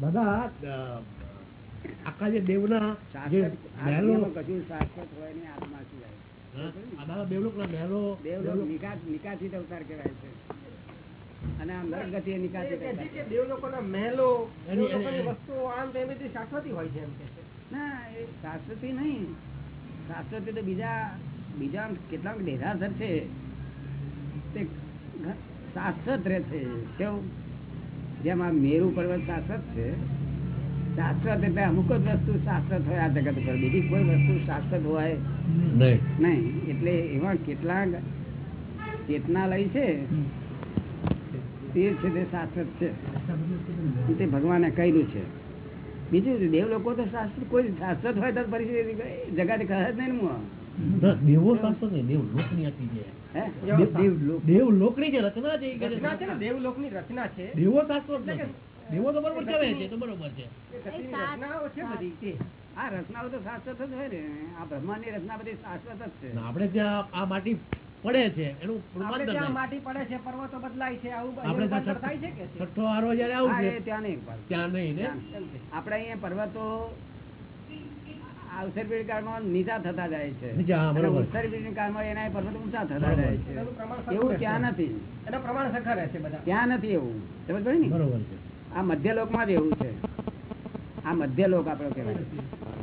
દાદા આખા જે દેવના જે શાશ્વત મહેલો કશું શાશ્વત હોય નહીં આત્મા સિવાય. હા, આ મહેલો દેવલોક દેવલોક- નિકાસ નિકાસિત અવતાર કહેવાય છે. અને આ નરક ગતિ નિકાસિત દેવલોકોના મહેલો વસ્તુઓ આમ તેમ શાશ્વતી હોય છે એમ કે ના એ શાશ્વતી નહીં. શાશ્વતી તો બીજા બીજા કેટલાક ડેરાસર છે. તે શાશ્વત રહે છે. કેવું જેમ આ મેરુ પર્વત શાશ્વત છે શાશ્વત એટલે અમુક જ વસ્તુ શાશ્વત હોય આ જગત ઉપર બીજી કોઈ વસ્તુ શાશ્વત હોય નહીં. એટલે એમાં કેટલાક ચેતનાલય છે તે છે તે શાશ્વત છે. તે ભગવાને કહ્યું છે. બીજું દેવ લોકો તો શાશ્વત કોઈ શાશ્વત હોય તો પરિસ્થિતિ જગત કહે જ નહીં. ના, દેવો શાશ્વત નહીં જે દેવ- રચના છે છે, છે ને દેવલોકની રચના છે. દેવો શાશ્વત દેવો તો બરોબર કહેવાય છે તો બરોબર છે. રચનાઓ છે બધી. તે આ રચનાઓ તો શાશ્વત જ હોય ને. આ રચના બધી શાશ્વત જ છે. આપણે ત્યાં આ માટી પડે છે એનું માટી પડે છે પર્વતો બદલાય છે આવું આપણે ત્યાં થાય છે કે છઠ્ઠો આરો જયારે આવશે ત્યાં નહીં ત્યાં નહીં ને? આપણે અહીંયા પર્વતો અવસર કાળમાં નીચા થતા જાય છે. નીચા, હા, અને બરોબર. ઉત્તર પીઢ કાળમાં એના પર્વત ઊંચા થતા જાય છે. એનું પ્રમાણ સરખું એવું ત્યાં નથી. એના પ્રમાણ સરખા રહેશે બધા. ત્યાં નથી એવું. સમજ પડી ને? બરોબર છે. આ મધ્યલોકમાં જ એવું છે. આ મધ્યલોક આપણો કહેવાય.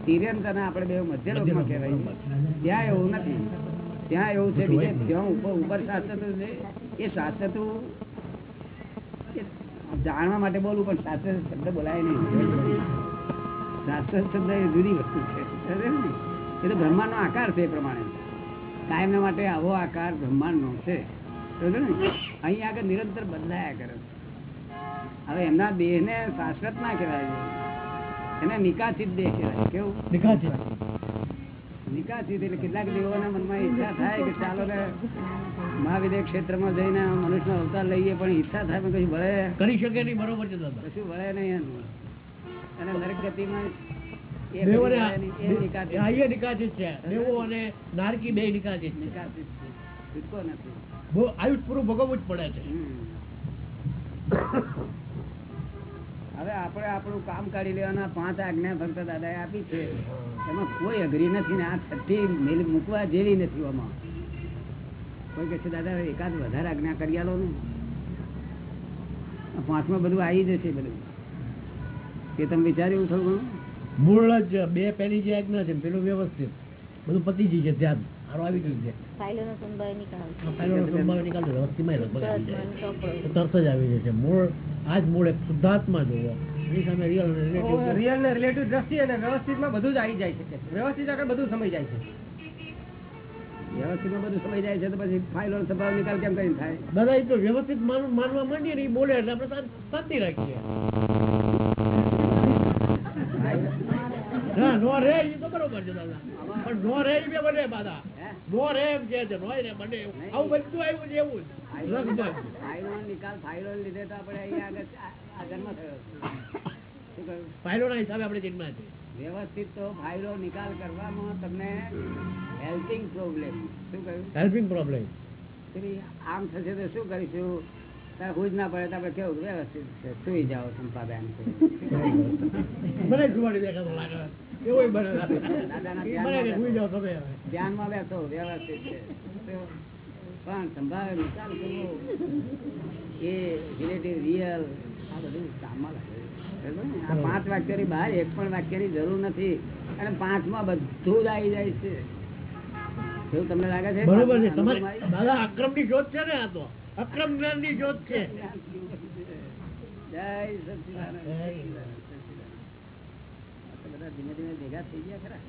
તિર્યંત અને આપણે બે મધ્યલોકમાં કહેવાય. ત્યાં એવું નથી. ત્યાં એવું છે બીજે ઉપર ઉપર શાસ્ત્ર છે એ શાસ્ત્ર એ જાણવા માટે બોલવું પણ શાસ્ત્ર શબ્દ બોલાય નહીં. શાસ્ત્ર શબ્દ એ જુદી વસ્તુ છે? એ તો બ્રહ્માંડનો આકાર છે એ પ્રમાણે. કાયમ માટે આવો આકાર બ્રહ્માંડનો છે. અહીં આગળ નિરંતર બદલાયા કરે હવે એમના દેહને શાશ્વત ના કહેવાય. એને નિકાસિત દેહ કહેવાય. કેવું? નિકાસિત. નિકાસિત એટલે કેટલાક દેવોના મનમાં ઈચ્છા થાય કે ચાલો ને મહાવિદ્ય ક્ષેત્રમાં જઈને મનુષ્ય અવતાર લઈએ પણ ઈચ્છા થાય પણ કશું વળે. કરી શકે નહીં બરોબર છે કશું વળે નહીં એનું. અને નરક ગતિમાં આયુષ પૂરું ભોગવવું જ પડે છે. હવે આપણે આપણું કામ કાઢી લેવાના પાંચ આજ્ઞા ભક્ત દાદાએ આપી છે. એમાં કોઈ અઘરી નથી ને આ છઠ્ઠી મેલ મૂકવા જેવી નથી આમાં. કોઈ કહે છે દાદા એકાદ વધારે આજ્ઞા કરી આલો ને. પાંચમાં બધું આવી જશે બધું. કે તમે વિચાર્યું થોડું ઘણું? મૂળ જ બે પેલી જે આજ્ઞા છે પેલું વ્યવસ્થિત. બધું પતી ગયું છે ધ્યાન. સારું આવી ગયું છે. ફાઇલોનો સંભાવ સંભાવ લગભગ આવી જાય. તરત જ આવી મૂળ આ મૂળ એક શુદ્ધાત્મા જોવો. એની સામે રિયલ અને relative રિયલ ને રિલેટિવ દ્રષ્ટિ અને વ્યવસ્થિતમાં બધું જ આવી જાય છે. વ્યવસ્થિત આગળ બધું સમય જાય છે. વ્યવસ્થિતમાં બધું સમય જાય છે તો પછી ફાઇલો સ્વભાવ નિકાલ કેમ કરીને થાય? દાદા એ તો વ્યવસ્થિત માન- માનવા માંડીએ ને એ બોલે એટલે આપણે શાંતિ રાખીએ. ના રે એ તો બરોબર છે દાદા. પણ નો રે બે બને દાદા નો રે એમ કે છે નો રે બને આવું બધું આવ્યું છે એવું જ. લગભગ ફાઇલોન નિકાલ ફાઇલોન લીધે તો આપણે અહીંયા આગળ જન્મ થયો. ફાઇલોના હિસાબે આપણે જન્મ છે વ્યવસ્થિત તો ફાઇલો નિકાલ કરવામાં તમને હેલ્પિંગ પ્રોબ્લેમ. શું કહ્યું? Helping problem. આમ થશે તો શું કરીશું? હુજ ના પડે તો આપણે કેવું વ્યવસ્થિત છે? સુઈ જાઓ સંપાબેન. ધ્યાનમાં બેસો. વ્યવસ્થિત છે. પણ સંભાવે નિકાલ કરવો. એ રિલેટિવ રિયલ આ બધું કામમાં લાગે. આ પાંચ વાક્યની બહાર એક પણ વાક્યની જરૂર નથી. અને પાંચમાં બધું જ આવી જાય છે. એવું તમને લાગે છે? બરોબર છે. તમારી દાદા આક્રમની શોધ છે ને આ તો? અક્રમ જ્ઞાનની શોધ છે બધા ધીમે ધીમે ભેગા થઈ ગયા ખરા?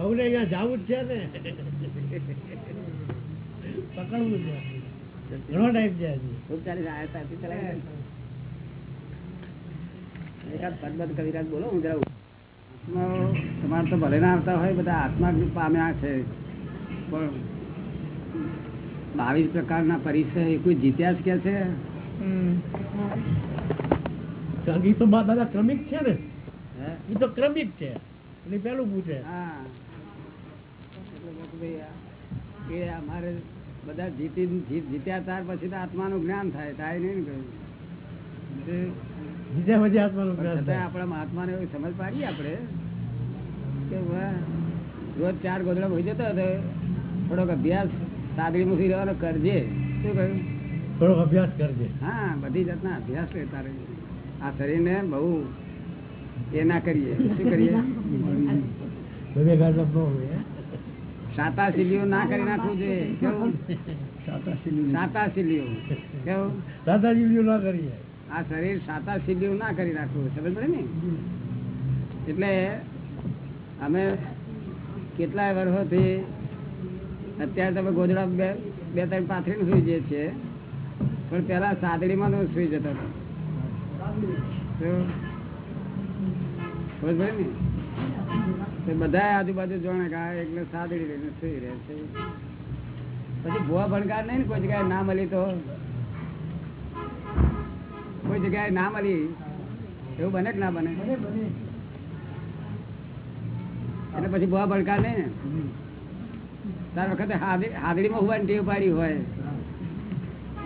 હવે અહીંયા જવું જ છે ને. પકડવું છે. ઘણો ટાઈમ છે ખૂબ ચલાવી એકાદ કવિરાજ બોલો હું જરા તમારે તો ભલે ના આવતા હોય બધા આત્મા પામ્યા છે. પણ બાવીસ પ્રકારના પરિચય એ કોઈ જીત્યા જ કે છે? કે તો દાદા ક્રમિક છે ને? હે? એ તો ક્રમિક છે. એટલે પેલું પૂછે. હા. એ અમારે બધા જીતી જીત- જીત્યા ત્યાર પછી તો આત્માનું જ્ઞાન થાય થાય નહીં ને જીત્યા પછી આત્માનો જ્ઞાન થાય. આપણા મહાત્માને એવી સમજ પાડીએ આપણે કે વાહ, રોજ ચાર ગોદડા હોય જતો હતો થોડોક અભ્યાસ સાદડી મુખી રહેવાનો કરજે. શું કહ્યું? થોડો અભ્યાસ કરજે. હા બધી જાતના અભ્યાસ લેતા રહીએ આ શરીરને બહુ એ ના કરીએ. શું કરીએ? સાતા સિલીઓ ના કરી નાખવું જોઈએ. કેવું? સાતા સિલીઓ કેવું? સાતા બીજું ના કરીએ. આ શરીર સાતા સિલીઓ ના કરી નાખવું સમજ પડે ને? એટલે અમે કેટલાય વર્ષોથી અત્યારે તમે ગોદડા બે બે ત્રણ પાથરીને સુઈ જઈએ છીએ. પણ પેલા સાદડીમાં તમે સુઈ જતા હતો. ને? બધા આજુબાજુ જોણે કે આ સાદડી લઈને સુઈ રહે છે. પછી ભૂવા ભણકાર નહીં ને કોઈ જગ્યાએ ના મળી તો? કોઈ જગ્યાએ ના મળી? એવું બને કે ના બને? એટલે પછી ભૂવા ભણકાર નહીં ને? તાર વખતે હાદી- હાદડીમાં હોવાની ટેવ પાડી હોય.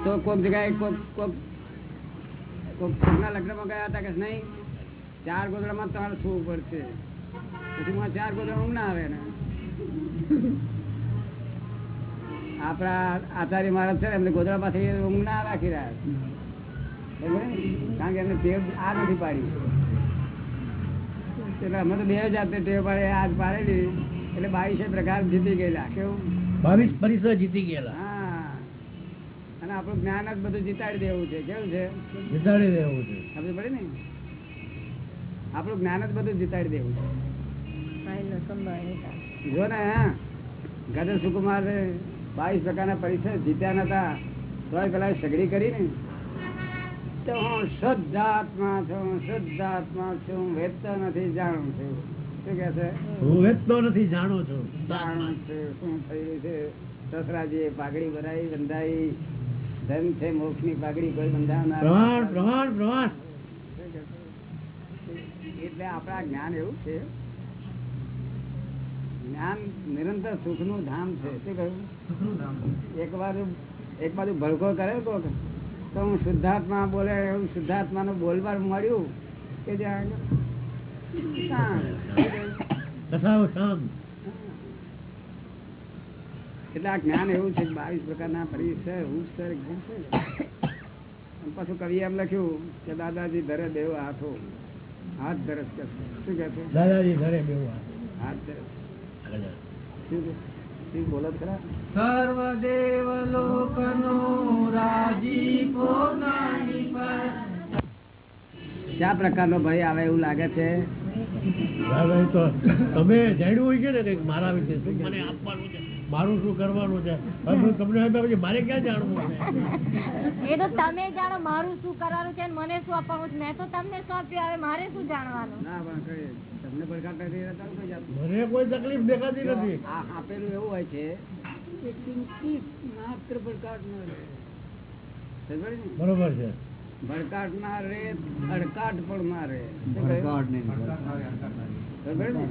તો કોઈક જગ્યાએ કોક કોક કોક છોકરા લગ્નમાં ગયા હતા કે નહીં, ચાર ગોદડામાં તમારે સુવું પડશે. પછી માં ચાર ગોદડા ઊંઘ ના. આવે ને આપણા આચાર્ય મહારાજ છે એમને ગોદડા પાછી ઊંઘ ના રાખી ને? કારણ કે એમને ટેવ આ નથી પાડી. એટલે અમે તો બે જાતે ટેવ પાડે, આજ પાડેલી. એટલે બાવીસે પ્રકાર જીતી ગયેલા કેવું? બાવીસ પરિસર જીતી ગયેલા. હા. અને આપણું જ્ઞાન જ બધું જીતાડી દેવું છે કેવું છે? જીતાડી દેવું છે. સમજ પડે ને? આપણું જ્ઞાન જ બધું જીતાડી દેવું છે. જો ને હા. ગદર સુકુમાર બાવીસ પ્રકારના પરિસર જીત્યા નતા તો પેલા સગડી કરી ને? તો હું શુદ્ધાત્મા છું શુદ્ધાત્મા છું વેચતો નથી જાણું છું. શું કે છે? હું વેચતો નથી જાણું છું. જાણું છું શું થયું છે. સસરાજીએ પાઘડી ભરાઈ બંધાઈ. ધન છે મોક્ષની પાઘડી કોઈ બંધાવનાર પ્રમાણ પ્રમાણ પ્રમાણ. એટલે આપણા જ્ઞાન એવું છે. જ્ઞાન નિરંતર સુખનું ધામ છે. શું કહ્યું? એક બાજુ એક બાજુ ભડકો કરે તો હું શુદ્ધાત્મા બોલે એવું શુદ્ધાત્માનું બોલবার મળ્યું. કે જે આગળ શાંત. કથાઓ શામ એટલે આ જ્ઞાન એવું છે બાવીસ પ્રકારના પરિસર પાછું કવિ એમ લખ્યું કે દાદાજી ધરે દેવ હાથો. હાથ ધરસ કે શું કે છે? દાદાજી ધરે દેવ હાથ. ધરસ. શું કે? શું બોલો તો ખરા? સર્વદેવ લોકનો રાજીપો કયા પ્રકારનો ભય આવે એવું લાગે છે? તો તમે જાણ્યું હોય છે ને કંઈક મારા વિશે? શું મને આપવાનું છે. મારું શું કરવાનું છે? હવે તમને પછી મારે ક્યાં જાણવું છે? એ તો તમે જાણો મારું શું કરવાનું છે મને શું આપવાનું છે? મેં તો તમને સોંપ્યું હવે મારે શું જાણવાનું? ના પણ મને કોઈ તકલીફ દેખાતી નથી. આપેલું એવું હોય છે. માત્ર પડકાર ને? બરોબર છે. ભડકાટ ના રે અડકાટ પણ ના રે શું કહ્યું? સમજ્યો ને?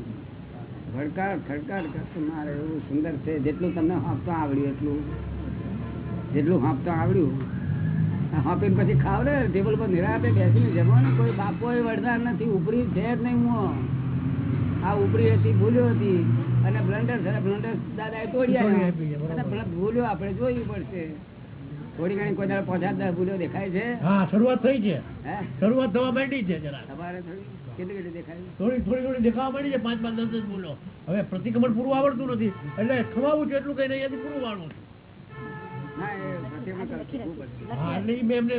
ભડકાટ ખડકાટ કરતું મારે એવું સુંદર છે. જેટલું તમને હાંપતા આવડ્યું એટલું. જેટલું હાંપતા આવડ્યું હાંપીને પછી ખાવ ને ટેબલ પર નિરાતે બેસીને જમવાનું ને કોઈ બાપો વળદાર નથી ઉપરી છે જ નહીં હું. આ ઉપરી હતી ભૂલ્યો હતી. અને બ્લન્ડર છે બ્લન્ડર દાદાએ તોડી તોડી આવ્યા આપી છે, બરોબર. અને ભલે ભૂલ્યો આપણે જોયું પડશે. થોડી ઘણી કોઈ દાડો દસ દેખાય છે? હા શરૂઆત થઈ છે. શરૂઆત થવા માંડી છે જરા તમારે થોડી કેટલી કેટલી દેખાય થોડી થોડી થોડી દેખાવા માંડી છે પાંચ પાંચ દસ દસ બોલો હવે પ્રતિક્રમણ પૂરું આવડતું નથી. એટલે ખવાવું છે એટલું કઈ નહીં અહીંયાથી પૂરું વાળવું છે. ના એ પ્રતિક્રમણ કર- શીખવું પડશે. હા એટલે ઈ મેં એમને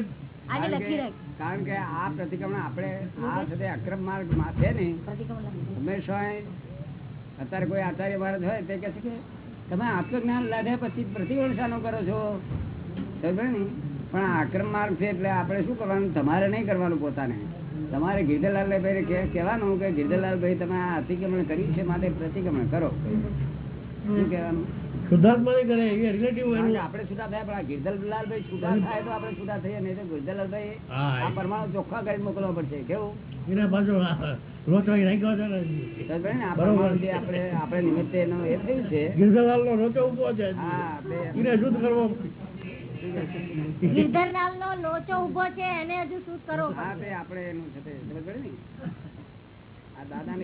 આને કારણ કે- રાખ. કારણ કે આ પ્રતિક્રમણ આપણે આ સાથે અક્રમ માર્ગમાં છે ને હંમેશા અત્યારે કોઈ આચાર્ય ભારત હોય તે કે છે કે તમે આત્મજ્ઞાન લાદ્યા પછી પ્રતિક્રમણ શાનું કરો છો? પણ આક્રમ માર્ગ છે એટલે આપણે શું કરવાનું? તમારે નહીં કરવાનું પોતાને. તમારે ગીરધરલાલ ભાઈ કહેવાનું કે ગીરધરલાલ ભાઈ તમે આ અતિક્રમણ કર્યું છે માટે પ્રતિક્રમણ કરો. શું કહેવાનું? કરે આપણે છૂટા થયા પણ આ ભાઈ છૂટા થાય તો આપણે છૂટા થઈએ નહીં તો ગિરધરલાલ ભાઈ આ પરમાણુ ચોખ્ખા કરીને મોકલવા પડશે. કેવું? એના બાજુ રાખ્યો છે આપણે આપણે નિમિત્તે એનો એ થયું છે. ગિરધરલાલ નો લોચો ઊભો છે એને કરવો. ગિરધરલાલ નો લોચો ઊભો છે એને હજુ શું કરવો હા પડશે તે આપણે એનું છે તે ખબર ને?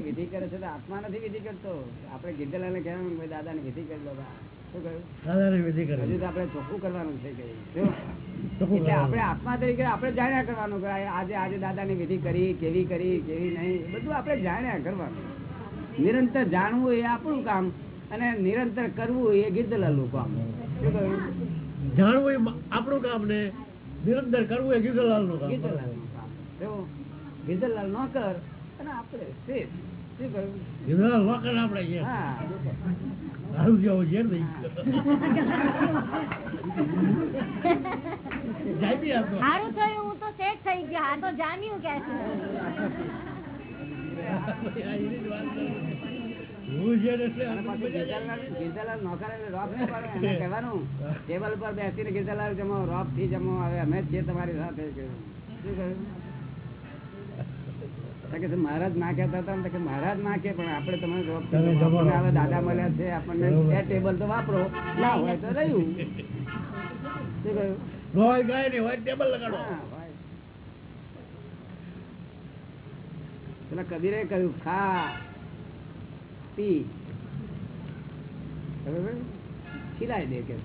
વિધિ કરે છે તો આત્મા નથી વિધિ કરતો. આપણે ગીધેલાને કહેવાનું કે દાદા દાદાની વિધિ કરી લો બા. શું કહ્યું? દાદાની વિધિ કરે હજુ તો આપણે ચોખ્ખું કરવાનું છે કે શું? ચોખ્ખું એટલે આપણે આત્મા તરીકે આપણે જાણ્યા કરવાનું આજે આજે દાદાની વિધિ કરી કેવી કરી કેવી નહીં બધું આપણે જાણ્યા કરવાનું. નિરંતર જાણવું એ આપણું કામ અને નિરંતર કરવું એ ગીધલાલનું કામ. શું કહ્યું? જાણવું એ આપણું કામ ને નિરંતર કરવું એ ગીધલાલનું નું કામ. જો નો કર અને આપણે સારું જેવું છે? ને સારું થયું હું તો સેટ થઈ ગયો. આ તો જામ્યું કે ટેબલ પર બેસીને ગીરધારલાલ જમો રોપથી જમો હવે અમે જ છીએ તમારી સાથે. કહ્યું. શું કહ્યું? તો મહારાજ ના કહેતા હતા કે મહારાજ ના કે પણ આપણે તમને રોપ દાદા મળ્યા છે આપણને બે ટેબલ તો વાપરો. ના હોય તો રહ્યું. શું કહ્યું? ગોય ગાય ને હોય ટેબલ લગાડો. પેલા કબીરે કહ્યું ખા. પી. બરોબર? ખીલાઈ દે કે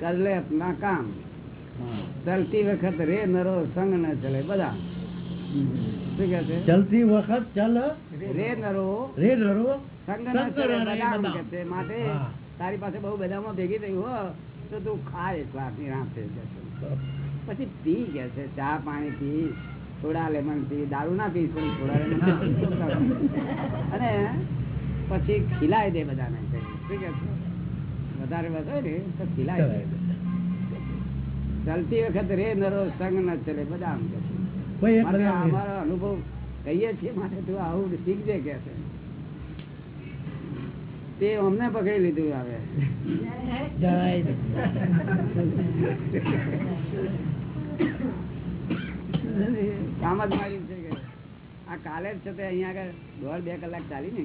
કર લે અપના કામ. ચલતી વખત રે નરો સંગ ન ચલે બધા. શું કે છે? ચલતી વખત ચલ. રે નરો રે નરો સંગ ન ચલે બદામ. કે છે? માટે તારી પાસે બહુ બધામાં ભેગી થઈ હો તો તું ખા એક વાર નિરાંતે પછી પી કે છે ચા પાણી પી થોડા લેમન પી દારૂ ના પી થોડી થોડા લેમન અને પછી ખીલાય દે બધાને વધારે બસ ને તો ખીલાય દે. ચાલતી વખત રે નરો સંગ ન ચલે બધા આમ કે અમારો અનુભવ કહીએ છીએ માટે તું આવું શીખજે કે છે. તે અમને પકડી લીધું આવે કામ જ મારી છે કે આ કાલે જ છે તે અહીંયા આગળ દોઢ બે કલાક ચાલી ને.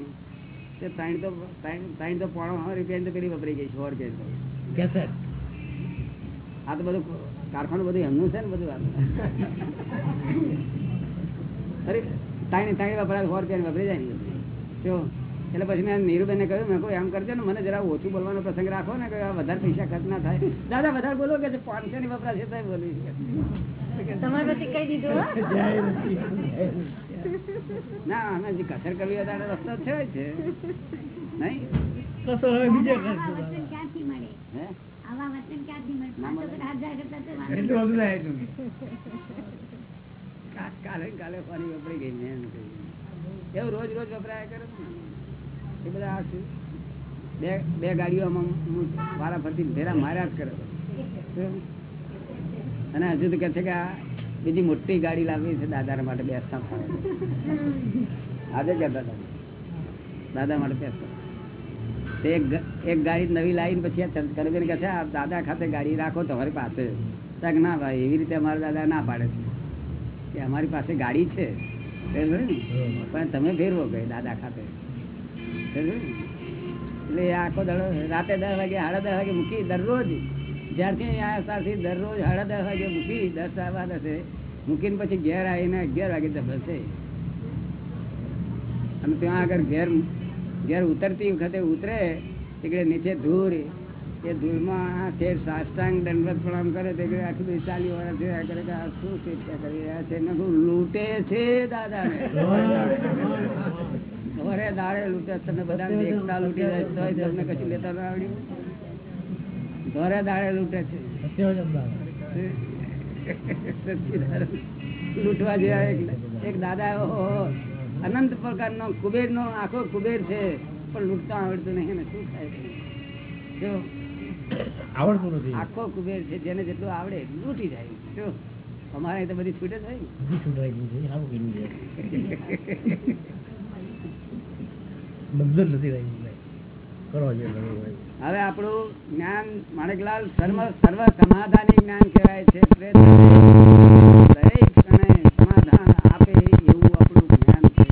ત્રણ તો ત્રણ તો પોણો રૂપિયા તો પેલી વપરાઈ ગઈ સો રૂપિયા આ તો બધું કારખાનું બધું એમનું છે ને બધું અરે ત્રણ ત્રણ વપરાય સો રૂપિયા વપરાઈ જાય ને જો એટલે પછી મેં નીરુબેને કહ્યું મેં કહું એમ કરજો ને મને જરા ઓછું બોલવાનો પ્રસંગ રાખો ને કે વધારે પૈસા ખર્ચ ના થાય. દાદા વધારે બોલો કે પાંચસો ની વપરાશે તો બોલી. ના અમે જે કસર કરવી રસ્તો છે છે. નહીં? કાલે કાલે પાણી વપરાઈ ગઈ મેં એમ કહ્યું. એવું રોજ રોજ વપરાયા કરે. એ બધા આ શું? બે બે ગાડીઓમાં હું વારા ફરતી ભેરા માર્યા જ કરે અને હજુ તો કે છે કે આ બીજી મોટી ગાડી લાવી છે દાદા માટે બેસતા આજે કહેતા હતા. દાદા માટે બેસતા. એક એક ગાડી નવી લાવીને પછી આ કરવીને કહે છે આ દાદા ખાતે ગાડી રાખો તમારી પાસે. ના ભાઈ એવી રીતે અમારા દાદા ના પાડે છે. કે અમારી પાસે ગાડી છે. ને? પણ તમે ફેરવો ગઈ દાદા ખાતે? એટલે આખો દડો રાતે દસ વાગે, સાડા દસ વાગે મૂકી દરરોજ, જ્યારથી અહીં આવ્યા ત્યારથી દરરોજ સાડા દસ વાગે મૂકી દસ સાડા દસે મૂકીને પછી ઘેર આવીને અગિયાર વાગે દબશે અને ત્યાં આગળ ઘેર ઘેર ઉતરતી વખતે ઉતરે એટલે નીચે ધૂળ, એ ધૂળમાં શેર સાષ્ટાંગ દંડવત પ્રણામ કરે તે આખી બધી ચાલી વાળા જોયા કરે કે આ શું શિક્ષા કરી રહ્યા છે લૂંટે છે દાદાને. ઘરે દાડે લૂંટે તમે બધા એકતા લૂંટી જાય તમને કશું લેતા ના આવડ્યું ઘરે દાડે લૂંટે છે. લૂંટવા જેવા એક એક દાદા અનંત પ્રકારનો કુબેર નો આખો કુબેર છે. પણ લૂંટતા આવડતું નહીં ને શું થાય? આવડતું નથી. આખો કુબેર છે જેને જેટલું આવડે લૂંટી જાય. જો અમારે તો બધી છૂટે થાય હોય બંધન નથી રહી કરવા જોઈએ હવે આપણું જ્ઞાન માણેકલાલ સર્વ સર્વ સમાધાની જ્ઞાન કહેવાય છે. દરેક ક્ષણે સમાધાન આપે એવું આપણું જ્ઞાન છે.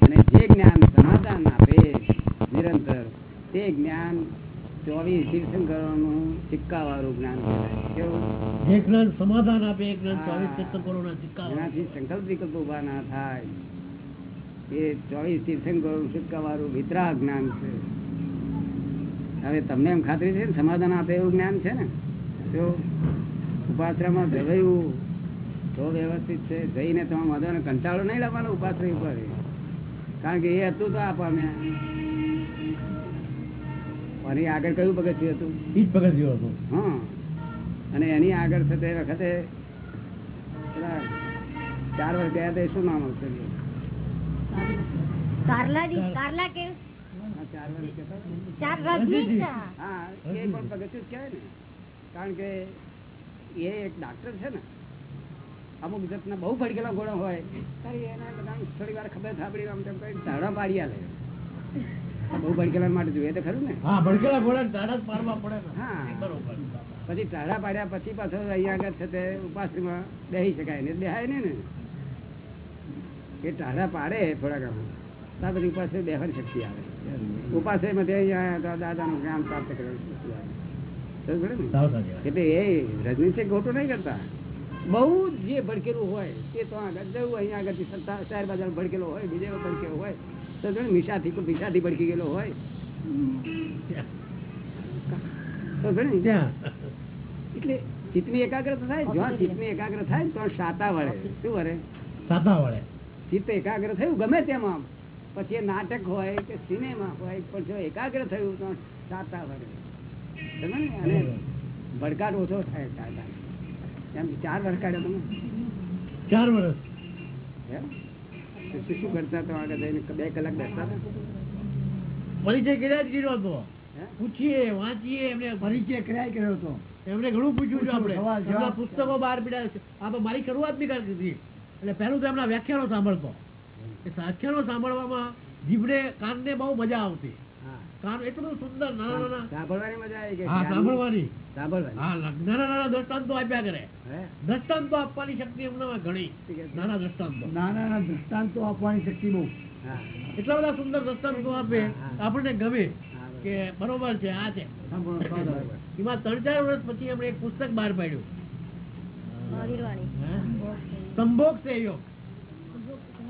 અને જે જ્ઞાન સમાધાન આપે નિરંતર તે જ્ઞાન ચોવીસ તીર્થંકરોનું સિક્કાવાળું જ્ઞાન કહેવાય. કેવું? જે જ્ઞાન સમાધાન આપે એ જ્ઞાન ચોવીસ તીર્થંકરોના સિક્કા સંકલ્પ વિકલ્પ ઊભા ના થાય. એ ચોવીસ તીર્થંકરો સુટકાવાળું વિતરા જ્ઞાન છે. હવે તમને એમ ખાતરી છે ને સમાધાન આપે એવું જ્ઞાન છે ને? તો ઉપાશ્રમમાં જવાયું તો વ્યવસ્થિત છે. જઈને તમે વાંધો કંટાળો નહીં લાવવાનો ઉપાશ્રય ઉપર. કારણ કે એ હતું તો આ પામ્યા અને આગળ કયું પગથિયું હતું? એ જ પગથિયું હતું. હા. અને એની આગળ છે તે વખતે ચાર વર્ષ ગયા હતા શું નામ હતું કારલાજી કારલા કે ચાર વર્ષ ગયા હતા. ચાર રજની હા એ પણ પગથિયું કહેવાય ને. કારણ કે એ એક ડાક્ટર છે ને. અમુક જાતના બહુ ભડકેલા ગોળો હોય ત્યારે એને બધા થોડી વાર ખબર સાંભળી આમ તેમ કરી ધાડા પાડી આલે. બહુ ભડકેલા માટે જોઈએ તો ખરું ને. હા ભડકેલા ઘોડા ટાઢા પાડવા પડે હા. બરોબર. પછી ટાઢા પાડ્યા પછી પાછો અહીંયા આગળ છે તે ઉપાસમાં બેસી શકાય ને. બેહાય ને. એ ટાઢા પાડે થોડા ઘણા ત્યાર પછી ઉપાસે બેહવાની શક્તિ આવે. ઉપાસ અહીંયા દાદાનું જ્ઞાન પ્રાપ્ત કરવાની. એટલે એ રજનીશે ખોટું નહીં કરતા? બહુ જે ભડકેલું હોય તે તો આગળ જવું અહીંયા આગળથી સત્તા શહેર બાજુ ભડકેલો હોય બીજે ભડકેલો હોય. તો જો મીસાથી મીઠાથી ભડકી ગયેલો હોય. તો એટલે ચિત્તની એકાગ્રતા થાય જ્યાં ચિત્તની એકાગ્ર થાય તો સાતા વળે. શું વળે? સાતા વળે. ચિત્ત એકાગ્ર થયું ગમે તેમાં પછી એ નાટક હોય કે સિનેમા હોય પણ જો એકાગ્ર થયું તો સાતા ને? અને ભડકાટ ઓછો થાય સાતા. એમ ચાર વર્ષ તમે? ચાર વર્ષ શું કરતા તો આગળ જઈને? બે કલાક બેસતા પરિચય કર્યા જ કર્યો હતો. પૂછીએ વાંચીએ એમને પરિચય ક્યાંય કર્યો હતો. એમને ઘણું પૂછ્યું છે આપણે. પુસ્તકો બહાર પીડા આપણે મારી શરૂઆત બી કરી દીધી. એટલે પહેલું તો એમના વ્યાખ્યાનો સાંભળતો. એ વ્યાખ્યાનો સાંભળવામાં જીભને કાનને બહુ મજા આવતી. કાન એટલું બધું સુંદર નાના નાના. સાંભળવાની મજા આવી કે હા સાંભળવાની. સાંભળવાની. હા નાના નાના દ્રષ્ટાંતો આપ્યા કરે. દ્રષ્ટાંતો આપવાની શક્તિ એમનામાં ઘણી. નાના દ્રષ્ટાંતો. નાના નાના દૃષ્ટાંતો આપવાની શક્તિ બહુ. એટલા બધા સુંદર દ્રષ્ટાંતો આપે આપણને ગમે કે બરોબર છે આ છે. એમાં ત્રણ ચાર વર્ષ પછી એમણે એક પુસ્તક બહાર પાડ્યું. સંભોગ સે યોગ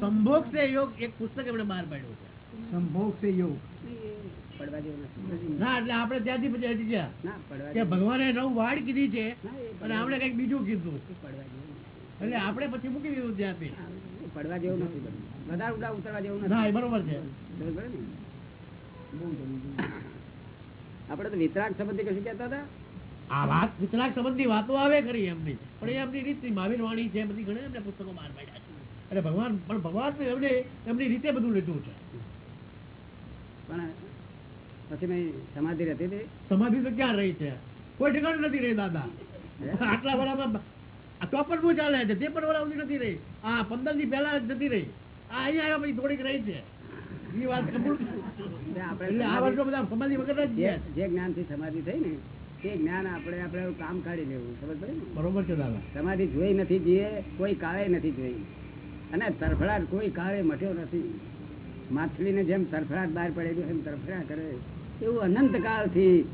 સંભોગ સે યોગ એક પુસ્તક એમણે બહાર પાડ્યું છે. સંભોગ સે યોગ પડવા જેવું નથી. ના એટલે આપણે ત્યાંથી પછી હટી ગયા. કે ભગવાને નવ વાડ કીધી છે અને આપણે કંઈક બીજું કીધું. પડવા જેવું એટલે આપણે પછી મૂકી દીધું ત્યાંથી. પડવા જેવું નથી બધું. વધારે ઉડા ઉતરવા જેવું ના એ બરોબર છે. આપણે તો વિતરાગ સંબંધી કશું કહેતા હતા? આ વાત વિતરાક સંબંધી વાતો આવે ખરી એમની. પણ એ એમની રીતની મહાવીર વાણી છે બધી ઘણા એમને પુસ્તકો બહાર પાડ્યા છે. અને ભગવાન પણ ભગવાન એમને એમની રીતે બધું લીધું છે. પણ પછી મેં સમાધિ રહેતી હતી? સમાધિ તો ક્યાં રહી છે? કોઈ ઠેકાણું નથી રહી દાદા. આટલા વર્ષમાં આ બહુ ચાલે છે તે પણ વરાવતી નથી રહી. આ પંદરથી પહેલા જ નથી રહી. આ અહીંયા આવ્યા પછી થોડીક રહી છે. એ વાત કબૂલ આપણે આ વર્ષો બધા સમાધિ વગર જ જે જ્ઞાનથી સમાધિ થઈ ને જ્ઞાન આપણે આપણે કામ કાઢી લેવું ખબર પડે ને? બરોબર છે દાદા. સમાધિ જોઈ નથી જોઈએ કોઈ કાળે નથી જોઈ. અને તરફડાટ કોઈ કાળે મટ્યો નથી. માછલીને જેમ તરફડાટ બહાર પડેલું એમ તરફડા કરે એવું અનંત કાળથી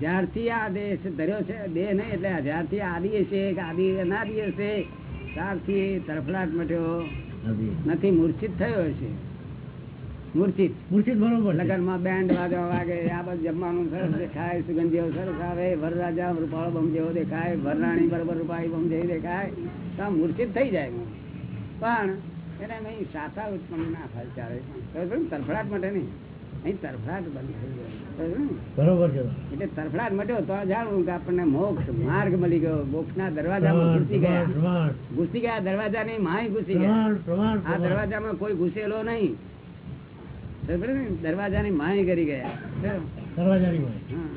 જ્યારથી આ દેશ ધર્યો છે દેહ નહીં એટલે જ્યારથી આદિ છે કે આદિ અનાદિ છે ત્યારથી તરફડાટ મટ્યો નથી મૂર્છિત થયો છે મૂર્છિત. મૂર્છિત બરોબર લગનમાં બેન્ડ વાગવા વાગે આ બધું જમવાનું સરસ દેખાય સુગંધીઓ સરસ આવે વરરાજા રૂપાળો બમ જેવો દેખાય વરરાણી બરોબર રૂપાળી બમ જેવી દેખાય. તો મૂર્છિત થઈ જાય પણ એને નહીં સાસા ઉત્પન્ન ના થાય ને? તરફડાટ માટે નહીં. અહીં તરફડાટ બંધ થઈ ગયો? બરોબર છે. એટલે તરફડાટ મટ્યો તો જાણવું કે આપણને મોક્ષ માર્ગ મળી ગયો. મોક્ષના દરવાજામાં ઘૂસી ગયા. ઘૂસી ગયા દરવાજાની માય ઘૂસી ગયા. આ દરવાજામાં કોઈ ઘૂસેલો નહીં? દરવાજાની માય કરી ગયા? દરવાજાની હોય હા.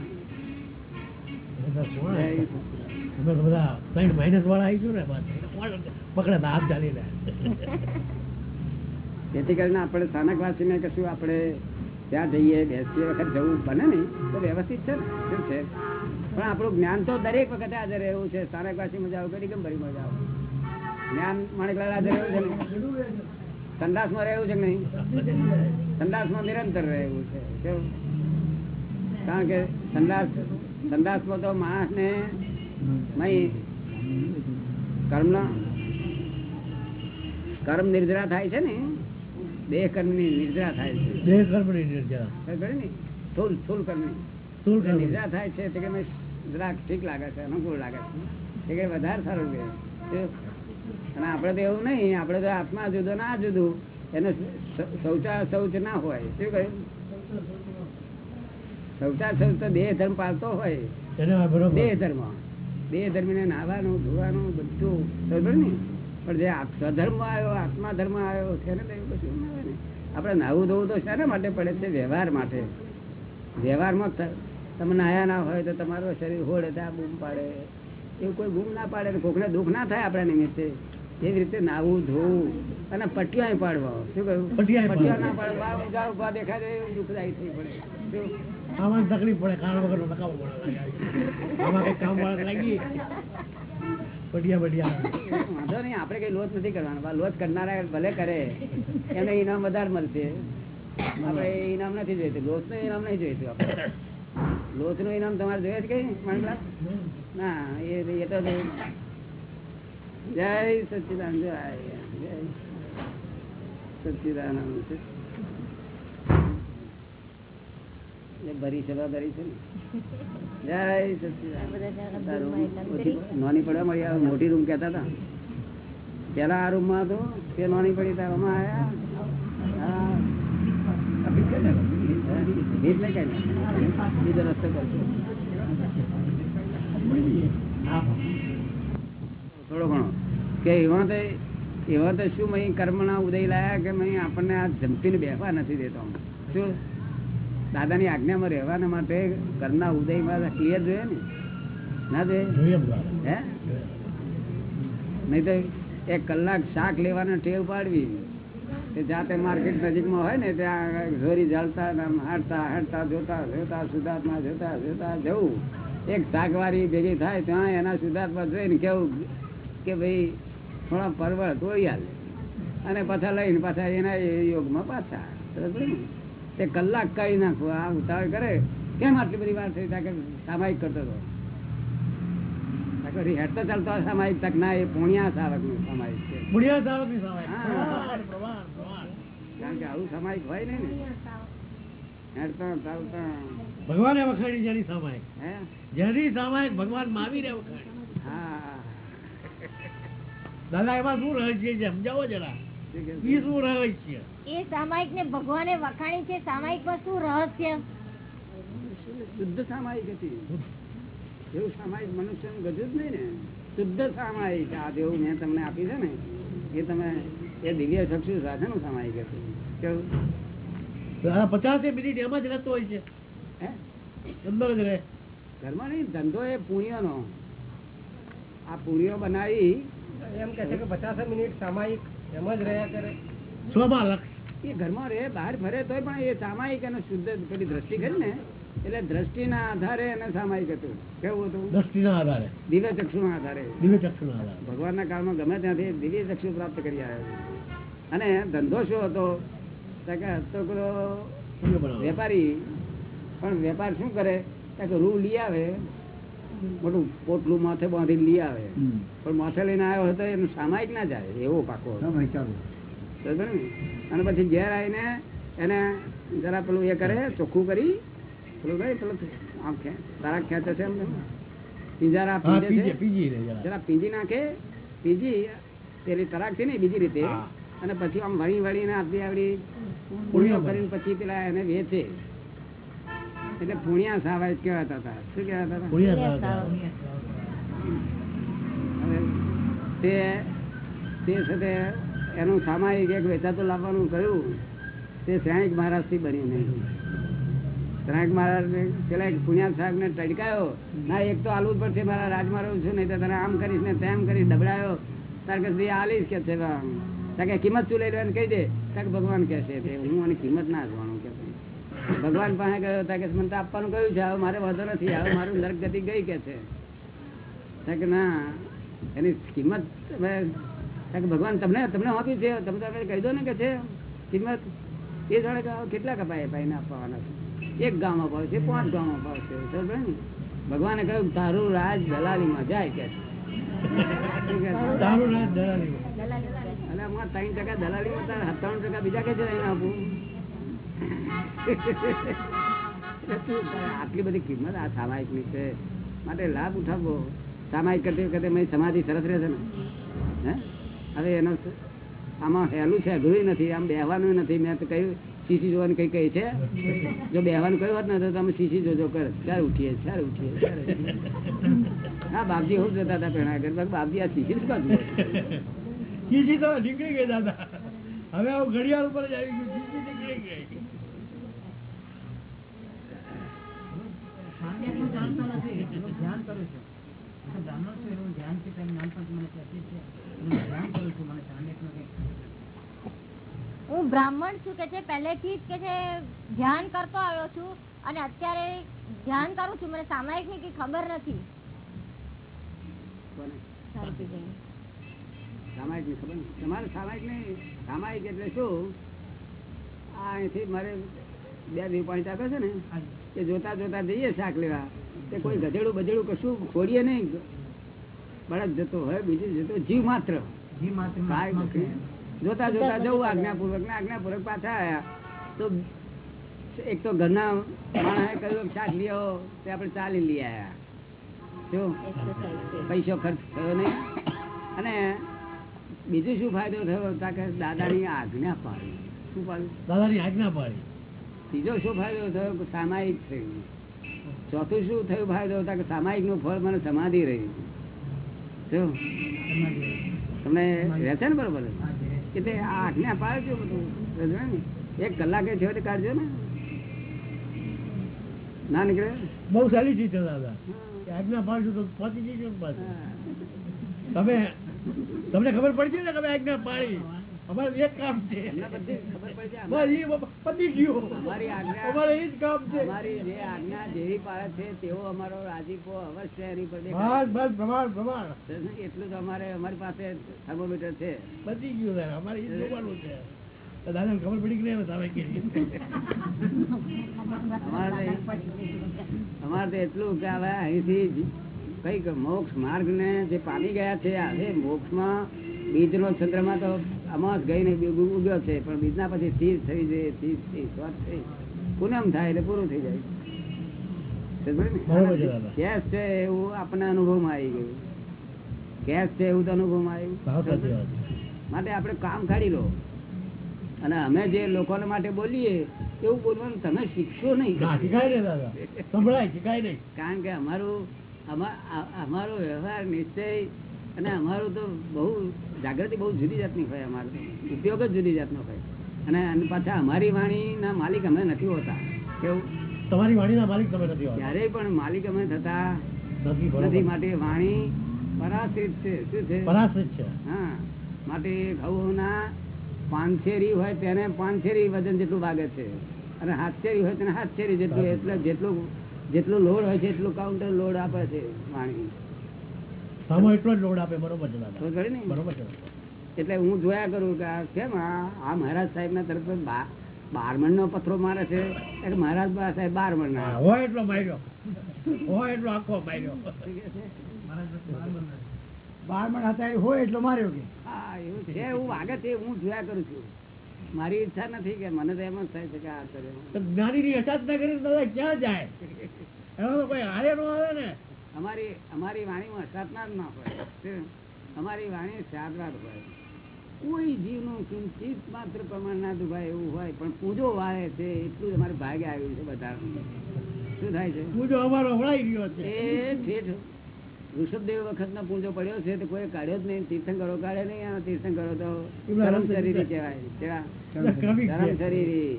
તો કોણ? આવે? અમે તો બધા ત્રણ માઇનસ વાળા આવીશું ને પકડે? હાથ ચાલી રહ્યા જેથી કરીને આપણે સ્થાનકવાસીને કશું આપણે ત્યાં જઈએ બેસીએ વખત જવું બને ને તો વ્યવસ્થિત છે ને શું છે? પણ આપણું જ્ઞાન તો દરેક વખતે હાજર રહેવું છે. સ્થાનક વાસી મજા આવું કરી કેમ ભરી મજા આવું. જ્ઞાન માણેકલાલ હાજર રહેવું છે ને? સંદાસમાં રહેવું છે કે નહીં? સંદાસમાં નિરંતર રહેવું છે કેવું? કારણ કે સંદાસ સંદાસમાં તો માણસ ને કર્મ કર્મ નિર્જરા થાય છે ને દેહ કર્મની નિર્જરા થાય છે. દેહ કર્મની નિર્જરા. ખબર ને? સ્થૂલ સ્થૂલ કર્મની સ્થૂળ કર્મ નિર્જરા થાય છે તે કે મેં જરાક ઠીક લાગે છે અનુકૂળ લાગે છે. તે કે વધારે સારું કે અને આપણે તો એવું નહીં આપણે તો આત્મા જુદો ના જુદું. એને શૌચા શૌચ ના હોય. શું કહ્યું? શૌચા શૌચ તો દેહ ધર્મ પાલતો હોય. દેહ ધર્મ. દેહ ધર્મ ને નાવાનું ધોવાનું બધું. બરોબર ને? પણ જે સ્વધર્મ આવ્યો આત્મા ધર્મ આવ્યો છે ને એવું કશું ના હોય ને. આપણે નાવું ધોવું તો શાના માટે પડે છે? વ્યવહાર માટે. વ્યવહારમાં તમે નાયા ના હોય તો તમારું શરીર હોળે ત્યાં બૂમ પાડે. એવું કોઈ બૂમ ના પાડે કોકને દુઃખ ના થાય આપણા નિમિત્તે. એવી રીતે નાવું ધોવું અને પટિયા પાડવા. શું કહ્યું? પટિયા. ના પાડવા ઊંધા ઊભા દેખાય એવું દુઃખદાયી થઈ પડે આમાં તકલીફ પડે કારણ વગર નકામો પડે. આમાં કઈ કામ વાળા લાગી બઢિયા વાંધો નહીં આપણે કઈ લોચ નથી કરવાનો. લોચ કરનારા ભલે કરે એને ઇનામ વધારે મળશે. આપણે ઇનામ નથી જોઈતું. લોચનું ઇનામ નહીં જોઈતું આપણે. લોચનું ઇનામ તમારે જોઈએ છે કઈ માણલા ના એ તો જય સચિદાન જય સચિદાનંદ ભરી સભા ભરી છે જય સચિદાન નોની પડવા મળી આવે મોટી રૂમ કેતા હતા પેલા આ રૂમમાં હતો તે નોની પડી તાર આમાં આવ્યા બીજો રસ્તો કરજો થોડો ઘણો. કે એવા તો એવા તો શું મહી કર્મના ઉદય લાયા કે મહી આપણને આ જમતીને બેસવા નથી દેતો શું? દાદાની આજ્ઞામાં રહેવાના માટે ઘરના ઉદયમાં ક્લિયર જોઈએ ને? ના જોઈએ? હે? નહીં તો એક કલાક શાક લેવાનો ટેવ પાડવી. તે જાતે માર્કેટ નજીકમાં હોય ને ત્યાં ઝોરી જાળતા હાડતા હાડતા જોતા જોતા સુધાર્થમાં જોતા જોતા જવું. એક શાકવારી ભેગી થાય ત્યાં એના સુધાર્થમાં જોઈને કેવું કે ભાઈ થોડા પરવળ તો આલે અને પાછા લઈને પાછા એના યોગમાં પાછા. તે કલાક કાઢી નાખો આ ઉતાવળ કરે. કેમ આટલી બધી વાર થઈ કે સામાયિક કરતો હતો કરી હેડતા ચાલતો સામાયિક તક. ના એ પુણ્યા સાવકનું સામાયિક છે. બુઢિયા સાવકની સામે. હા. પ્રમાણ, પ્રમાણ, પ્રમાણ. કારણ કે આવું સામાયિક હોય નહીં ને. હેડતા ચાલતા. ભગવાને વખાણી જેની સામાયિક. જેની સામાયિક ભગવાન મહાવીરે વખાણી હા. દાદા એમાં શું રહસ્ય છે સમજાવો જરા. એ શું રહસ્ય એ સામાયિક ને ભગવાને વખાણી છે સામાયિકમાં શું રહસ્ય? શુદ્ધ સામાયિક હતી. એવું સામાયિક મનુષ્ય ગજુ જ નહીં ને. શુદ્ધ સામાયિક. આ જેવું મેં તમને આપી છે ને એ તમે એ દિવ્ય ચક્ષુ સાથેનું સામાયિક હતું. કેવું? પચાસ મિનિટ એમાં જ રહેતો હોય છે. હે? અંદર જ રહે. ઘરમાં નહીં ધંધો એ પુણ્યનો. આ પુણ્યો બનાવી એમ કે છે કે પચાસ મિનિટ સામાયિક એમ જ રહ્યા કરે. સ્વમાં એ ઘરમાં રહે બહાર ફરે તો પણ એ સામાયિક અને શુદ્ધ પેલી દ્રષ્ટિ કરી ને એટલે દ્રષ્ટિના આધારે એને સામાયિક હતું. કેવું હતું? દ્રષ્ટિના આધારે. દિવ્ય ચક્ષુના આધારે. દિવ્ય ચક્ષુના આધારે. ભગવાનના કાળમાં ગમે ત્યાંથી દિવ્ય ચક્ષુ પ્રાપ્ત કરી આવ્યો અને ધંધો શું હતો? તો કે હતો પેલો વેપારી પણ વેપાર શું કરે? કે રૂ લઈ આવે મોટું પોટલું માથે બાંધી લઈ આવે. પણ માથે લઈને આવ્યો હતો એનું સામાયિક ના જાય એવો પાકો ને અને પછી ઘેર આવીને એને જરા પેલું એ કરે ચોખ્ખું કરી પેલું નહીં પેલું આમ ખે તારા ખેંચે છે એમ. પિંજારા પીંજે છે. જરા. પીંજી નાખે પીંજી પેલી તરાક છે ને બીજી રીતે. અને પછી આમ વળી વળીને આપડી આવડી પુણ્યો કરીને પછી પેલા એને વેચે. એટલે પુણ્યા સાવાય કહેવાતા હતા શું હતા. હવે તે તે સાથે એનું સામાયિક એક વેચાતું લાવવાનું કહ્યું તે શ્રેણિક મહારાજથી બન્યું નહીં શ્રેણિક મહારાજને પેલા એક પુણ્યા સાહેબને ટડકાયો ના એક તો આલુ પર છે મારા રાજમારો રહું છું નહીં તો તને આમ કરીશ ને તેમ કરીશ દબડાયો તાર કે આલીશ કે છે આમ. તાર કે કિંમત શું લઈ લેવાની કહી દે તાર ભગવાન કહેશે હું આની કિંમત ના જોવાનું છે. ભગવાન પાસે ગયો કે મને તો આપવાનું કહ્યું છે હવે મારે વાંધો નથી હવે મારું નરક ગતિ ગઈ કે છે. કે ના એની કિંમત તમે ભગવાન તમને તમને આપ્યું છે તમે તમે કહી દો ને કે છે કિંમત. એ જાણે કેટલા કપાય ભાઈને આપવાના છે? એક ગામ ભાવ છે પાંચ ગામ ભાવ છે સમજ્યો ને? ભગવાને કહ્યું તારું રાજ દલાલીમાં જાય કે અને આમાં ત્રણ ટકા દલાલીમાં તારે સત્તાવન ટકા બીજા કે છે એને આપું આટલી બધી કિંમત આ સામાયિકની છે. માટે લાભ ઉઠાવો સામાયિક કરતી વખતે સમાધિ સરસ રહેશે ને? હવે એનો આમાં હેલું છે અઘરું નથી. આમ બેહવાનું નથી. મેં તો કહ્યું સીસી જોવાનું કઈ કઈ છે? જો બેહવાનું કહ્યું હોત ને, તો તમે સીસી જોજો, કર. ક્યારે ઉઠીએ ક્યારે ઉઠીએ હા, બાપજી હું જતા હતા પેણા કર બાપજી આ સીસી શું કાઢું સીસી તો નીકળી ગઈ, દાદા. હવે ઘડિયાળ ઉપર જ આવી ગયું ચીચી નીકળી ગઈ હું જાણતો નથી. હું ધ્યાન કરું છું. હું બ્રાહ્મણ છું એનું ધ્યાન છે નાનપણથી મને કહેતી છે. હું ધ્યાન કરું છું મને સામયિકનું કંઈક હું બ્રાહ્મણ છું કે છે પહેલેથી જ કે છે ધ્યાન કરતો આવ્યો છું અને અત્યારે ધ્યાન કરું છું. મને સામાયિકની કઈ ખબર નથી. સામાયિકની ખબર તમારે સામાયિક નહીં સામાયિક એટલે શું? આ અહીંથી મારે બે વ્યૂ પોઈન્ટ આપે છે ને? એ જોતા જોતા જઈએ શાક લેવા. તે કોઈ ગધેડું બધેડું કશું ખોડીએ નહીં. બળદ જતો હોય બીજું જતો જીવ માત્ર. જી માત્ર જોતા જોતા જવું આજ્ઞાપૂર્વક. ને આજ્ઞાપૂર્વક પાછા આવ્યા. તો એક તો ઘરના માણસે કહ્યું શાક લઈ આવો તે આપણે ચાલી લઈ આવ્યા. શું પૈસો ખર્ચ થયો નહીં. અને બીજું શું ફાયદો થયો? તા કે દાદાની આજ્ઞા પાડી. શું પાડ્યું? દાદાની આજ્ઞા પાડી. ત્રીજો શું ફાયદો થયો? સામાયિક થયું. ચોથું શું થયું ફાયદો હતા કે સામાયિકનું ફળ મને સમાધિ રહ્યું શું? તમને રહે છે ને બરોબર? એટલે આ આજ્ઞા પાડજો બધું? ને? એક કલાકે છે તે કાઢજો ને. ના નીકળે? બહુ સારી ચીજ છે દાદા. આજ્ઞા પાડશું તો પહોંચી જઈશું તમે તમને ખબર પડી છે ને તમે આજ્ઞા પાડી અમારે એક કામ છે. એમને બધી ખબર પડી જાય. બસ ઈ બ- પતી ગયું. અમારી અમારે એ જ કામ છે. અમારી જે આજ્ઞા જેવી પાડે છે તેવો અમારો રાજીપો અવશ્ય એની પર બસ પ્રમાણ પ્રમાણ એટલું તો અમારે અમારી પાસે થર્મોમીટર છે. પતી ગયું સાહેબ. અમારે એ જોવાનું છે. ખબર પડી કે નહીં તમે કે અમારે તો- એટલું કે હવે અહીંથી કંઈક મોક્ષ માર્ગ ને જે પામી ગયા છે હવે મોક્ષમાં બીજનો ચંદ્રમાં તો અમાસ ગઈ ને ઉગ્યો છે પણ બીજના પછી સ્થિર થઈ જાય સ્થિર થઈ સ્વસ્થ થઈ પૂનમ થાય એટલે પૂરું થઈ જાય. સમજ્યો છે એવું આપણને અનુભવમાં આવી ગયું. કેસ છે એવું તો અનુભવમાં આવ્યું. માટે આપણે કામ કાઢી લો. અને અમે જે લોકો માટે બોલીએ એવું બોલવાનું તમે શીખશો નહીં. કારણ કે અમારું અમારો વ્યવહાર નિશ્ચય અને અમારું તો બહુ જાગૃતિ બહુ જુદી જાતની હોય અમારું ઉપયોગ જ જુદી જાતનો હોય. અને પાછા અમારી વાણીના માલિક અમે નથી હોતા. કેવું? તમારી વાણીના માલિક તમે નથી હોતા. ક્યારેય પણ માલિક અમે થતા નથી નથી. માટે વાણી પરાશ્રિત છે. શું છે? પરાશ્રિત છે. હા. માટે ઘઉંના પાંચેરી હોય તેને પાંચેરી વજન જેટલું વાગે છે. અને હાથેરી હોય તેને હાથેરી જેટલું. એટલે જેટલું જેટલું લોડ હોય છે એટલું કાઉન્ટર લોડ આપે છે વાણી. સામો એટલો જ લોડ આપે બરોબર છે દાદા. તો ખરી ને. બરોબર છે એટલે હું જોયા કરું કે આ કેમ આ મહારાજ સાહેબ ના તરફ બારમણ નો પથરો મારે છે? મહારાજ સાહેબ બારમણ ના હોય એટલો માર્યો. હોય એટલો આખો માર્યો. બારમણ હતા એ હોય એટલો માર્યો કે. હા એવું છે. એવું વાગે છે હું જોયા કરું છું. મારી ઈચ્છા નથી કે મને તો એમ જ થાય છે કે આ કરે. તો જ્ઞાનીની અસાધના કરી દાદા ક્યાં જાય? એમાં કોઈ હારે નો આવે ને. અમારી અમારી વાણીમાં સાતનાર ના હોય અમારી વાણી સાતનાર હોય. કોઈ જીવનું કિંચિત માત્ર પ્રમાણ ના દુભાય એવું હોય પણ પૂજો વાળે છે એટલું જ અમારે ભાગે આવ્યું છે બધા શું થાય છે? પૂજો અમારો વળાઈ ગયો છે. એ ઠેઠ ઋષભદેવ વખત નો પૂજો પડ્યો છે તો કોઈ કાઢ્યો જ નહીં તીર્થંકરો કાઢે નહીં આ તીર્થંકરો તો એમના ધરમ શરીરી કહેવાય કેવા? કવિ ધરમ શરીરી.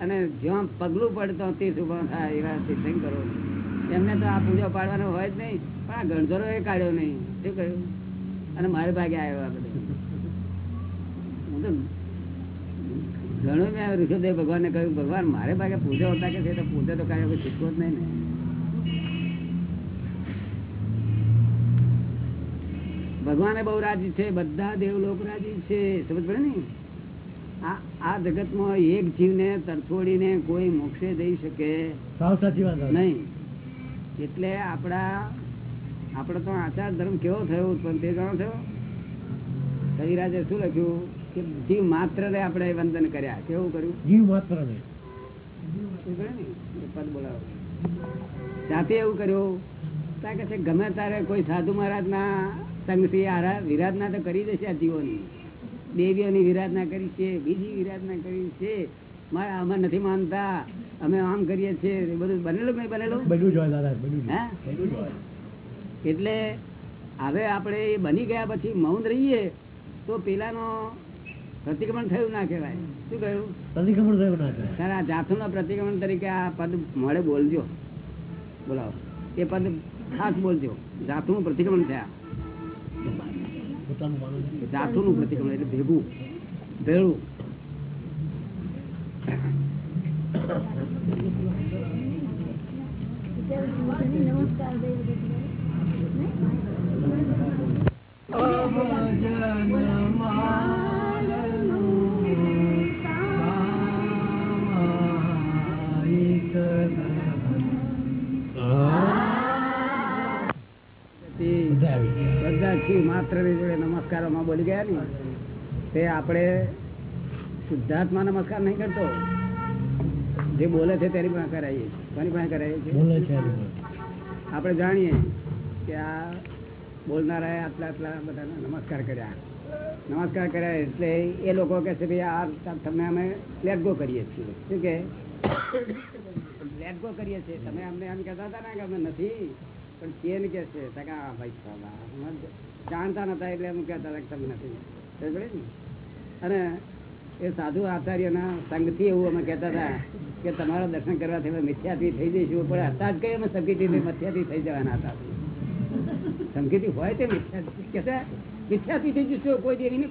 અને જ્યાં પગલું પડતો તીર્થ ઊભા થાય એવા તીર્થંકરો એમને તો આ પૂજા પાડવાનો હોય જ નહીં પણ આ ગણધરો એ કાઢ્યો નહીં. શું કહ્યું અને મારે ભાગે આવ્યો આ બધો. હું તો ઘણું મેં ઋષભદેવ ભગવાનને કહ્યું ભગવાન મારે ભાગે પૂજા હોતા કે છે તો પૂજા તો કાઢ્યો કોઈ શીખવો જ નહીં ને. ભગવાને બહુ રાજી છે બધા દેવ લોક રાજી છે. સમજ પડે ને? આ આ જગતમાં એક જીવને તરફોડીને કોઈ મોક્ષે જઈ શકે સાવ સાચી વાત. નહીં. એટલે આપણા આપણો તો આચાર ધર્મ કેવો થયો ઉત્પન્ન તે જાણો છો? કવિરાજે શું લખ્યું? કે જીવ માત્ર ને આપણે વંદન કર્યા. કેવું કર્યું? જીવ માત્ર ને? પદ બોલાવો. જાતે એવું કર્યું? ત્યાં કે છે ગમે તારે કોઈ સાધુ મહારાજ ના સંગથી આરા વિરાધના તો કરી દેશે આ જીવોની. દેવીઓની વિરાધના કરી છે બીજી વિરાધના કરી છે. અમે નથી માનતા. અમે આમ કરીએ છીએ. બધું બનેલું કઈ બનેલું? બધું જ દાદા એટલે હવે આપણે એ બની ગયા પછી મૌન રહીએ તો પેલાનો પ્રતિક્રમણ થયું ના કહેવાય. શું કહ્યું? પ્રતિક્રમણ થયું ના કરે તારા જાતનું પ્રતિક્રમણ તરીકે આ પદ મળે બોલજો. બોલાવો. એ પદ ખાસ બોલજો. જાતનું પ્રતિક્રમણ થયા. જાતનું પ્રતિક્રમણ એટલે ભેગું. ભેળું. માત્ર જોડે નમસ્કારોમાં બોલી ગયા ને. તે આપણે શુદ્ધાત્મા નમસ્કાર નહીં કરતો. જે બોલે છે તેની પણ કરાવીએ. કોની પણ કરાવીએ છીએ. આપણે જાણીએ કે આ બોલનારાએ આટલા આટલા બધાને નમસ્કાર કર્યા. નમસ્કાર કર્યા એટલે એ લોકો કહે છે ભાઈ આ તમે અમે લેટ ગો કરીએ છીએ. શું કે? લેટ ગો કરીએ છીએ. તમે અમને એમ કહેતા હતા ને કે અમે નથી પણ છીએ ને કે છે કા ભાઈ સાહેબ, જાણતા નતા એટલે એમ કહેતા હતા કે તમે નથી. ને? અને એ સાધુ આચાર્યના સંગથી એવું અમે કહેતા હતા કે તમારા દર્શન કરવાથી અમે મિથ્યાથી થઈ જઈશું, પણ હતા જ કઈ અમે સંગીતી મિથ્યાથી થઈ જવાના હતા. સંગીતી હોય તે મિથ્યાથી. કહેતા, મિથ્યાથી થઈ જશું કોઈ દેવી ને,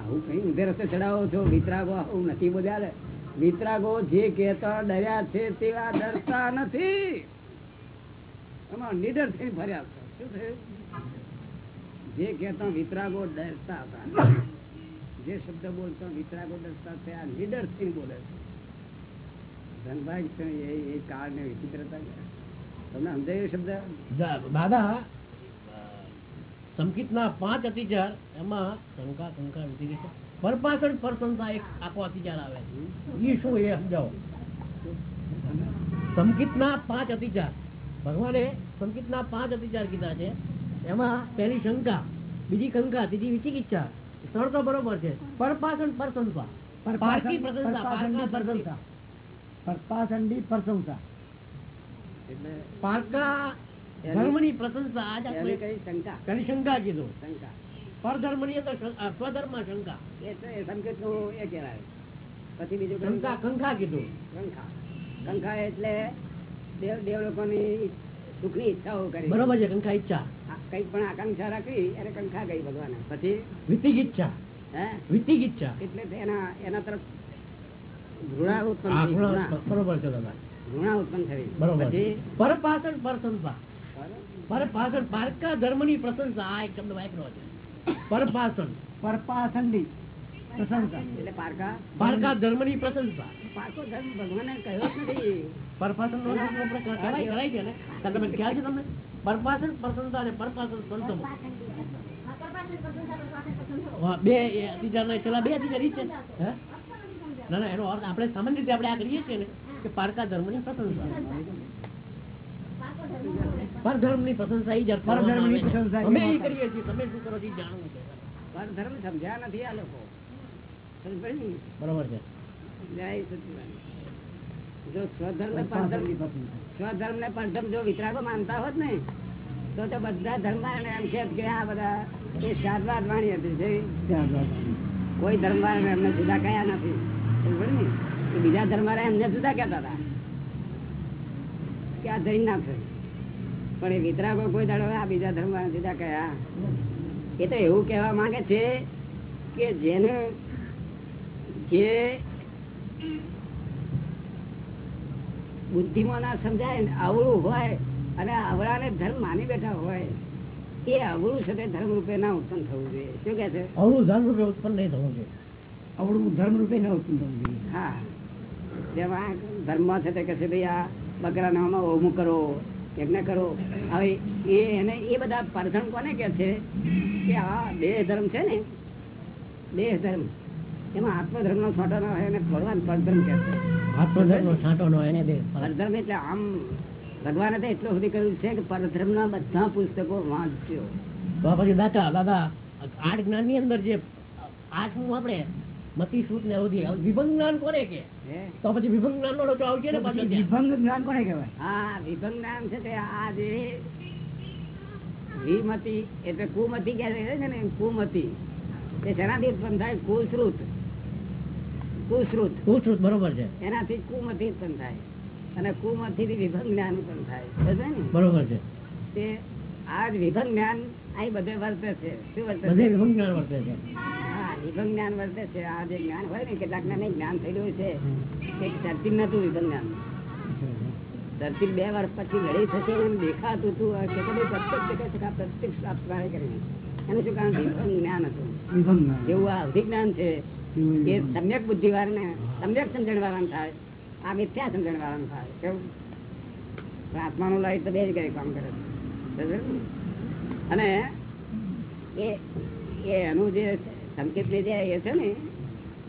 આવું કઈ ઊંધે રસ્તે ચડાવો છો વિતરાગો આવું નથી બધા વિતરાગો જે કહેતા ડર્યા છે તેવા ડરતા નથી. એમાં નિડર થઈને ફર્યા. શું થયું? જે કહેતા વિતરાગો ડરતા હતા. જે શબ્દ બોલતા વિતરાગો દસતા છે આ લીડરથી બોલે છે. પાંચ અતિચાર એમાં શંકા શંકા વિધિ છે. પરપાસણ એક આખો અતિચાર આવે એ શું એ સમજાવો? સંકિતના પાંચ અતિચાર ભગવાને સંકિતના પાંચ અતિચાર કીધા છે. એમાં પહેલી શંકા, બીજી કંકા ત્રીજી વિચિકિચ્છા ત્રણ તો બરોબર છે પારકી પ્રશંસા. પારકા પ્રશંસા. પરપાસંડી પ્રશંસા. એટલે પારકા ધર્મની પ્રશંસા આજ આપણે કઈ શંકા? પેલી શંકા કીધું. શંકા. પરધર્મની તો સ્વધર્મ શંકા. એ તો એ કહેવાય. પછી બીજું કયું? શંકા કંકા કીધું. કંખા. કંખા એટલે દેવ દેવ લોકોની સુખની ઈચ્છાઓ કરી. બરોબર છે કંકા ઈચ્છા. આ કંઈક પણ આકાંક્ષા રાખી એને કંખા ગઈ ભગવાન. પછી વિતિગીચ્છા. હે? એટલે એના એના તરફ ઘૃણા ઉત્પન્ન બરોબર છે દાદા. ઘૃણા ઉત્પન્ન થઈ. બરોબર પછી? પરપાસણ પરસંસા પરપાસણ પારકા ધર્મની પ્રશંસા આ એક શબ્દ વાપરો છે. પરપાસણ પરપાસંડી પ્રશંસા. એટલે પારકા. પારકા ધર્મની પ્રશંસા. પારકો ધર્મ ભગવાને કહ્યો નથી. પરપાસણ નો કરાય કરાય છે ને? તો ખ્યાલ છે તમને? પરપાસણ પ્રશંસા અને પરપાસણ સંતમ હા, બે અતિચારના છેલ્લા બે અતિચાર છે. ના ના એનો અર્થ આપણે સામાન્ય રીતે આપણે આ કરીએ છીએ ને કે પારકા ધર્મની પ્રશંસા. પરધર્મની પ્રશંસા એ જ પરધર્મની. પ્રશંસા અમે એ કરીએ છીએ. તમે શું કરો છો જાણવું છે. પર ધર્મ સમજ્યા નથી આ લોકો. ને? બરોબર છે. જય. જો સ્વધર્મ સ્વધર્મ ને પરધર્મ જો વિતરાગો માનતા હોત ને તો તો બધા ધર્મ એમ છે કે આ બધા એ શાદવાદ વાણી હતી કોઈ ધર્મ એમને જુદા કયા નથી. બીજા ધર્મ એમને જુદા કહેતા હતા. કે આ જૈન ના છે. પણ એ વિતરાગો કોઈ દાડો આ બીજા ધર્મ જુદા કયા. એ તો એવું કહેવા માંગે છે કે જેને જે બુદ્ધિમાં ના સમજાય ને અવળું હોય અને અવળાને ધર્મ માની બેઠા હોય એ અવળું છે તે ધર્મ રૂપે ના ઉત્પન્ન થવું જોઈએ. શું કે છે? અવળું ધર્મ રૂપે ઉત્પન્ન નહીં થવું જોઈએ. અવળું ધર્મ રૂપે ના ઉત્પન્ન થવું જોઈએ. હા. જેમાં ધર્મ છે તે કહે છે ભાઈ આ બકરા આમાં ઓમું કરો એમને કરો. હવે એ એને એ બધા પરધણ કોને કે છે? કે આ દેહ ધર્મ છે ને? દેહ ધર્મ. એમાં આત્મધર્મ નો છોટો ના હોય એને ભગવાન પરધર્મ કે છે. આત્મધર્મનો છાંટો નો એને પરધર્મ એટલે આમ ભગવાને એટલું સુધી કર્યું છે કે પરધર્મ ના બધા પુસ્તકો વાંચ્યો. તો પછી દાદા દાદા આઠ જ્ઞાનની અંદર જે આઠમું આપણે મતી સૂત ને અવધિ વિભંગ જ્ઞાન કોને કે તો પછી વિભંગ જ્ઞાન નો લોચો આવશે ને પાછો વિભંગ જ્ઞાન કોને કહેવાય? હા વિભંગ નામ છે તે આ જે વિમતી એટલે કુમતી કહે છે ને કુમતી. તે શેનાથી ઉત્પન્ન થાય? કુશ્રુત કુશ્રુત કુશ્રુત બરોબર છે. એનાથી કુમતી ઉત્પન્ન થાય. અને કુમતી થી વિભંગ જ્ઞાન ઉત્પન્ન થાય. બરોબર છે. તે આ વિભંગ જ્ઞાન અહીં બધે વર્તે છે. શું વર્તે બધે છે વિભંગ જ્ઞાન વર્તે છે. હા વિભંગ જ્ઞાન વર્તે છે. આ જે જ્ઞાન હોય ને કેટલાક ને જ્ઞાન થયેલું છે. એક ધરતી નતું વિભંગ જ્ઞાન. ધરતી બે વર્ષ પછી લડી થશે એમ દેખાતું હતું. કે તમે પ્રત્યક્ષ છે કે આ પ્રત્યક્ષ પ્રાપ્ત કરીને. એનું શું કારણ? વિભંગ જ્ઞાન હતું. વિભંગ જ્ઞાન. જેવું આ જ્ઞાન છે. એ સમ્યક બુદ્ધિવાર ને સમ્યક સમજણ વાળાને થાય. આ મિથ્યા સમજણ વાળાને થાય. કેવું? આત્માનું લાઈટ તો બે જગ્યાએ કામ કરે. છે અને એ એ એનું જે સંકેત જે એ છે ને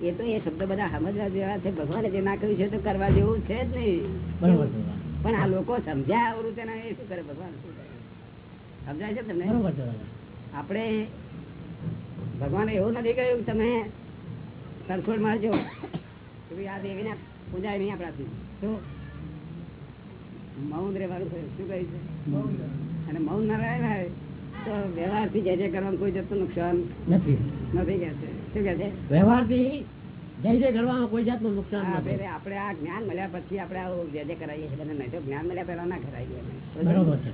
એ તો એ શબ્દ બધા સમજવા જેવા છે. ભગવાને જે ના કહ્યું છે તો કરવા જેવું છે જ નહીં. પણ આ લોકો સમજ્યા આવડું તેના એ શું કરે? ભગવાન શું કરે? સમજાય છે તમને? આપણે ભગવાને એવું નથી કહ્યું તમે મારજો. કે ભાઈ આ દેવીને પૂજાય નહીં આપણાથી. શું મૌન રહેવાનું શું કહ્યું છે? અને મૌન ના રહેવાય તો વ્યવહારથી જે જે કરવાનું કોઈ જતું નુકસાન નથી. નથી કે છે. શું કે છે? વ્યવહારથી જય જય કરવામાં કોઈ જાતનું નુકસાન નથી. આપણે આપણે આ જ્ઞાન મળ્યા પછી આપણે આવું જે જે કરાવીએ છીએ નહીં તો જ્ઞાન મળ્યા પહેલા ના કરાવીએ બરોબર છે.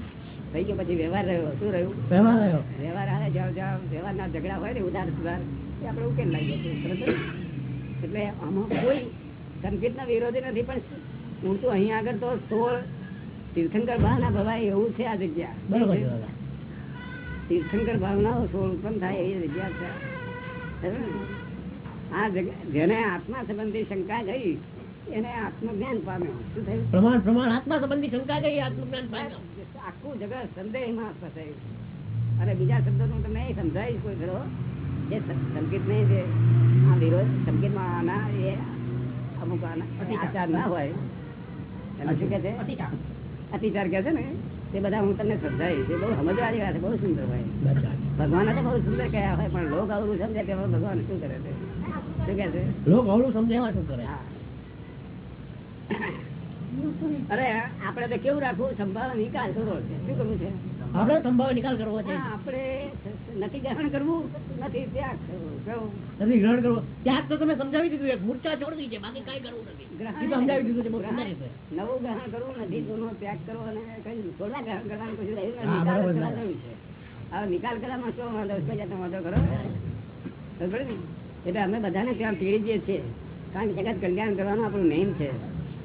થઈ ગયો પછી વ્યવહાર રહ્યો. શું રહ્યું? વ્યવહાર રહ્યો. વ્યવહાર આવે જ્યાં જાવ વ્યવહારના ઝઘડા હોય ને ઉધાર સુધાર એ આપણે ઉકેલ લાવીએ છીએ? એટલે આમાં કોઈ સંકેતનો વિરોધી નથી પણ હું તો અહીંયા આગળ તો સોળ તીર્થંકર ભાવના ભવાય એવું છે આ જગ્યા. બરોબર તીર્થંકર ભાવનાઓ સોળ ઉત્પન્ન થાય એવી જગ્યા છે. આ જગ્યા જેને આત્મા સંબંધી શંકા ગઈ એને આત્મજ્ઞાન પામ્યો. શું થયું? પ્રમાણ પ્રમાણ આત્મા સંબંધી શંકા ગઈ આત્મજ્ઞાન પામ્યો. આખું જગત સંદેહમાં ફસાયું. અને બીજા શબ્દો તમને એ સમજાવીશ કોઈ ખરો. સ- સંકેત નહીં છે આ વિરોધ સંકેતમાં આના એ અમુક આચાર ના હોય. એનો શું કે છે? અતિચાર. કે છે ને તે બધા હું તમને સમજાવીશ. એ બહુ સમજવાની વાત બહુ સુંદર હોય. ભગવાન તો બહુ સુંદર કયા હોય પણ લોક અવરું સમજે કે ભગવાન શું કરે છે? શું કે છે? લોક અવરું સમજે શું કરે? અરે આપણે તો કેવું રાખવું? સંભાવ નિકાલ કરવો છે. શું કરવું છે? આપડે સંભાવ નિકાલ કરવો છે. આપડે આપણે નથી ગ્રહણ કરવું નથી ત્યાગ કરવું નથી ગ્રહણ કરવો. ત્યાગ તો તમે સમજાવી દીધું એક મૂર્છા છોડવી છે. બાકી કઈ કરવું નથી. ગ્રહણ સમજાવી દીધું છે. નવું ગ્રહણ કરવું નથી જૂનો ત્યાગ કરવો અને કઈ થોડા ગ્રહણ કરવાનું કશું રહ્યું નથી. હવે નિકાલ કરવામાં શું વાંધો? જાતનો વાંધો કરો? એટલે અમે બધાને ત્યાં પીડી જઈએ છીએ કારણ કે જગત કલ્યાણ કરવાનું આપણું મેઇન છે.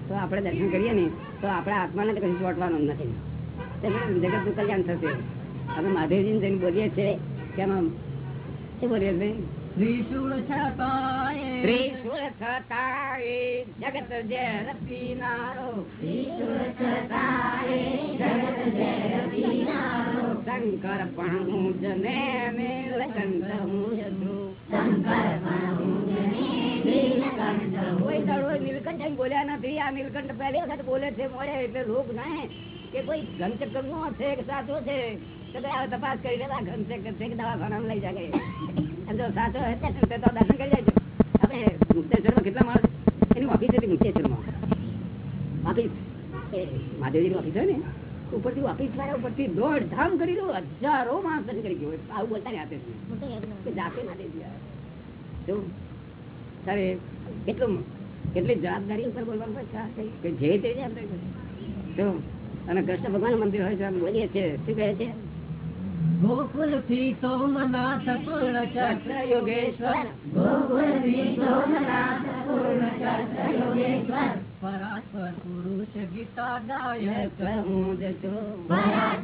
તો આપણે દર્શન કરીએ ને તો આપણા આત્માને કશું ચોંટવાનું નથી. જગતનું કલ્યાણ થશે. અમે મહાદેવજીને જઈને બોલીએ છીએ કે આમ શું બોલીએ નહીં ત્રિશુળ છતાંય જગત ઝેર શંકર પણ હું જને નીલકંઠ હું કોઈ દાડો નીલકંઠ બોલ્યા નથી. આ નીલકંઠ પહેલી વખત બોલે છે મળે એટલે લોક ના કે કોઈ ઘનચક્ર નો છે કે સાચો છે. તપાસ કરી લેવા છે કે દવાખાનામાં લઈ જાય એમ જો સાચો હોય તો તો દર્શન કરી જાય આપણે મુક્તેશ્વરમાં કેટલા માણસ એની ઓફિસ હતી મુક્તેશ્વરમાં. ઓફિસ મહાદેવજીની ઓફિસ હોય ને? ઉપરથી ઓફિસ વાળા ઉપરથી દોઢ ધામ કરી દો હજારો માણસ દર્શન કરી ગયો. આવું બોલતા ને આપે. જાતે મહાદેવજી આવ્યા. તારે કેટલું કેટલી જવાબદારી ઉપર બોલવાનું કઈ જે તે. અને કૃષ્ણ ભગવાન મંદિર હોય છે બોલીએ છીએ. શું કહે છે? ગોકુલથી સોમનાથ પૂર્ણ ચક્ર યોગેશ્વર પરાત્પર પુરુષ ગીતા ગાય હું જ છું. આ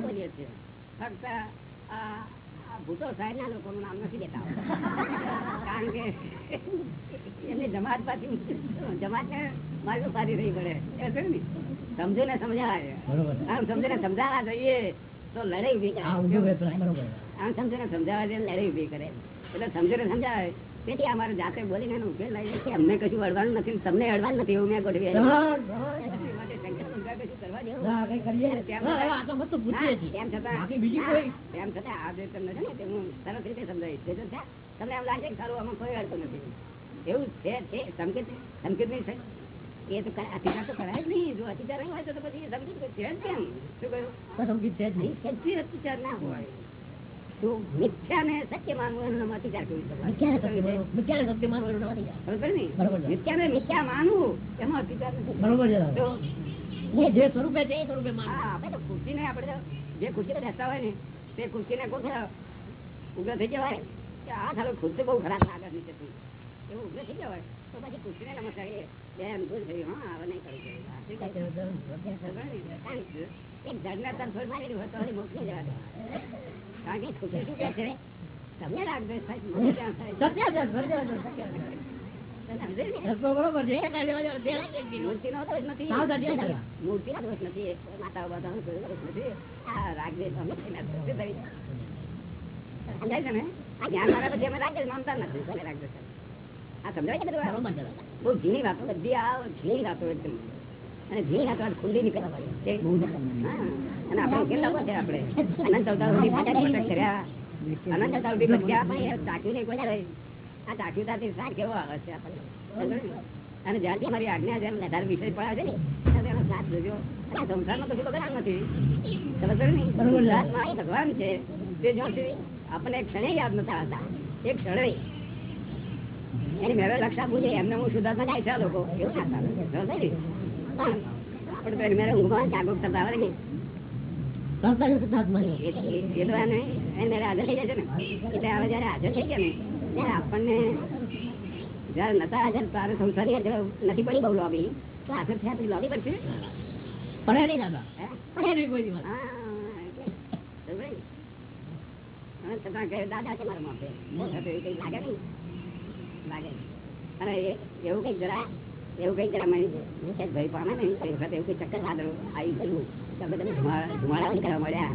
બોલીએ છીએ. ફક્ત આ ભૂતો સાહેબના લોકોનું નામ નથી લેતા કારણ કે એમની જમાત પાછી જમાતને મારું સારી રહી પડે. છે ને? સમજીને આમ સમજો ને સમજાવવા જોઈએ તો લડાઈ ઊભી આમ કરે બરોબર. આમ સમજાવવા જોઈએ લડાઈ ઊભી કરે. એટલે સમજીને સમજાવે. તેથી અમારે જાતે બોલીને એનો ઉકેલ લાવી અમને કશું અડવાનું નથી તમને અડવાનું નથી એવું મેં ગોઠવી તમને ને તે હું સરસ રીતે સમજાવીશ. તે તો છે. તમને એમ લાગે સારું આમાં કોઈ અડતું નથી. એવું છે છે. સંકેત સંકેત નહીં છે એ તો કરા- અતિચાર તો કરાય જ નહીં. જો અતિચાર નહીં હોય તો તો પછી એ છે જ કેમ? શું કહ્યું? પસંદગી છે જ નહીં. સચ્ચી અતિચાર ના હોય. તો મિથ્યાને સત્ય માનવું એનું નામ અતિચાર કહ્યું. મિથ્યાને સત્ય માનવું, એનું નામ ને? મિથ્યાને મિથ્યા માનવું એમાં અતિચાર નથી. બરોબર જે સ્વરૂપે છે એ સ્વરૂપે. આપણે તો ખુરશીને આપણે જે ખુરશી બેસતા હોય ને તે ખુરશીને કોઈ ઉગ્ર થઈ જવાય. કે આ થાલો ખુરશી બહુ ખરાબ લાગે નીચે એવું ઉગ્ર થઈ જવાય? તો પછી ખુરશીને નમસ્કાર બે અનુભવ થયું હા આવે નહીં કરું ને? એક ઝાડના તરફ મારી હોય તો મોકલી જવા. કારણ કે ખુરશી શું કે છે? તમને લાગશે વાત ઝીણી વાતો વાતો અને ઝીણી વાતો આજ ખુલ્લી નીકળવા પડે અને આપણે કેટલા બધા આપણે અનંત અવતાર કર્યા અનંત અવતાર નહીં કોઈ. આ ચાખ્યું ત્યાંથી સ્વાદ કેવો આવે છે આપણને? અને જ્યારથી અમારી આજ્ઞા જેમ વધારે વિષય પડાવે છે ને ત્યારે એનો સ્વાદ જોજો. અને સંસારમાં કશું બગડાણ નથી. પડી ને? ગુજરાતમાં ભગવાન છે. તે જો આપણને એક ક્ષણે યાદ નતા આવતા. એક ક્ષણે. એની મેળવે લક્ષા પૂછે એમને હું સુધાર્થમાં જાય છે આ લોકો. એવું ના? ચાલે પણ આપણે તો એની મેળવે ઊંઘમાં જાગૃત થતા આવે નહીં. એ તો એને એને હાજર થઈ જાય છે ને. એટલે હવે જયારે હાજર થઈ ગયા ને આપણને જયારે નતા હાજર તારે સંસારી નથી પડી બહુ લોબી તો આખર થયા પછી લોબી પડશે પડે નહીં દાદા. પડે નહીં કોઈ દિવસ. હા, એટલે સમજાય ને? અને છતાં કહે દાદા છે મારા માપે બહુ એવું કંઈ લાગે નહીં. લાગે અને એવું કંઈક જરા એવું કઈ જરા મને ભાઈ પામે ને એવું કઈ ચક્કર આવી ગયું. તો આપણે તમે ધુમાડા મળ્યા.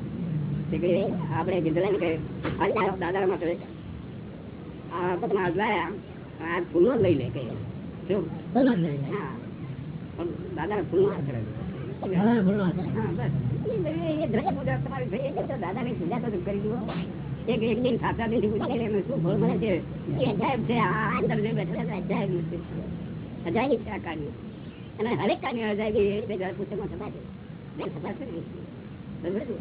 આપડે આપણે કીધું ને દાદા માટે આ બધા અજવાયા આ લઈ લે કઈ છે. દાદા છે. પૂજા તો દાદાની કરી જુઓ. એક એક દિન સાચા દિનથી પૂજા એનું શું ફળ મળે છે? અજાયબ છે. આ અંદર જે બેઠેલા અજાયબ છે અજાયબ છે આ કાર્ય. અને હરેક કાર્ય અજાયબ એ રીતે પુસ્તકમાં ને ને? બરાબર છે?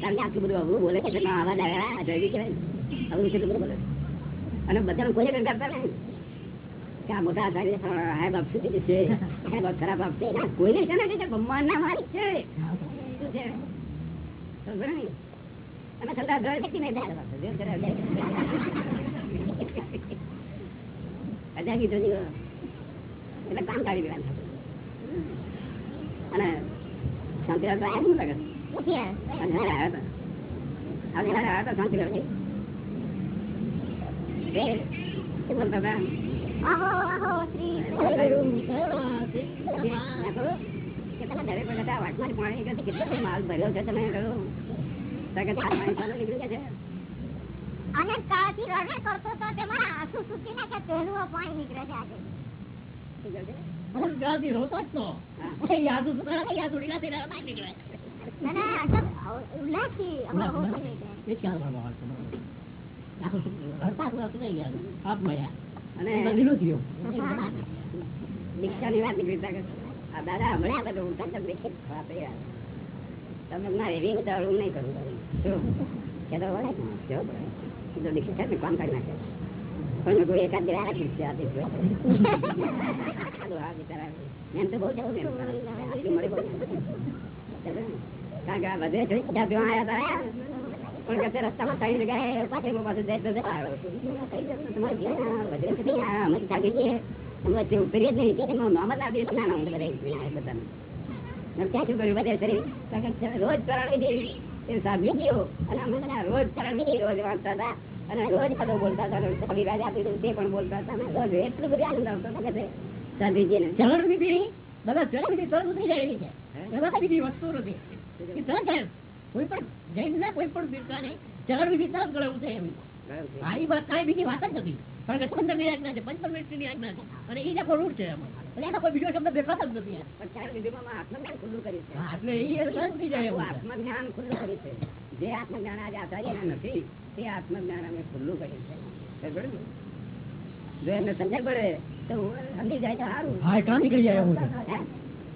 કારણ કે આટલું બધું અવળું બોલે છે આવા ડાયા અજાયબી કહેવાય ને. અવળું બધું બોલે અને બધાને કોઈ કરતા નહીં. કે આ મોટા આચાર્ય છે? હે ખરાબ બાપ કોઈને છે. ને માલિક છે. ને? અને છતાં દ્રઢ શક્તિ નહીં. એટલે. કામ કાઢી દેવાનું અને શાંતિલાલ તો શું લાગે નથી આ. આજે આવ્યા હતા. આવ્યા હતા શાંતિલાલ અને કાળથી રડે કરતો તો તેમાં આંસુ સૂકીને કે પહેલું પાણી નીકળે છે આજે શું કહે છે? મને ગાળથી રોતો જ તો. એ યાદુ ને યાદુ. ના, ના, નીકળી ના ને એ કારણ કે આ બધે જોઈ ત્યાં આયા હતા પણ રસ્તામાં ત્રણ જગ્યાએ પાછળ જાય તો જતા બધે અમે અમે વચ્ચે ઉતરીએ જ નહીં. ના ના બધા બધાને. ક્યાં શું કર્યું? બધે શરીર રોજ કરાવી દે એ સાધ્વીજીઓ અને અમે બધા રોજ ચરણવિધિ રોજ વાંચતા હતા. અને રોજ બોલતા હતા કવિરાજ આપી દીધું તે પણ બોલતા હતા. રોજ એટલું બધું આનંદ આવતો હતો કે તરત ઉતરી જાય છે. એમાં કઈ બીજી વસ્તુ નથી. તરત કોઈ પણ જૈન ના કોઈ પણ બિરકાને ચલણ વિધિ તરત ગળે ઉતરે એવી આ ઈ વાત કાંઈ બીજી વાત જ નથી. કારણ કે પંદરની આજ્ઞા છે પંચપરમેશ્વરની આજ્ઞા છે. અને ઈ આખો રૂટ છે એમાં. એટલે કોઈ બીજો શબ્દ દેખાતો જ નથી. પણ ચરણવિધિમાં આત્મજ્ઞાન ખુલ્લું કર્યું છે. એટલે ઈ તરત જાય આત્મજ્ઞાન ખુલ્લું કર્યું છે. જે આત્મજ્ઞાન આજે આચાર્ય નથી તે આત્મજ્ઞાન અમે ખુલ્લું કર્યું છે? જો એમને સમજણ પડે તો સમજી જાય તો સારું. હા કામ નીકળી જાય એવું છે. હે?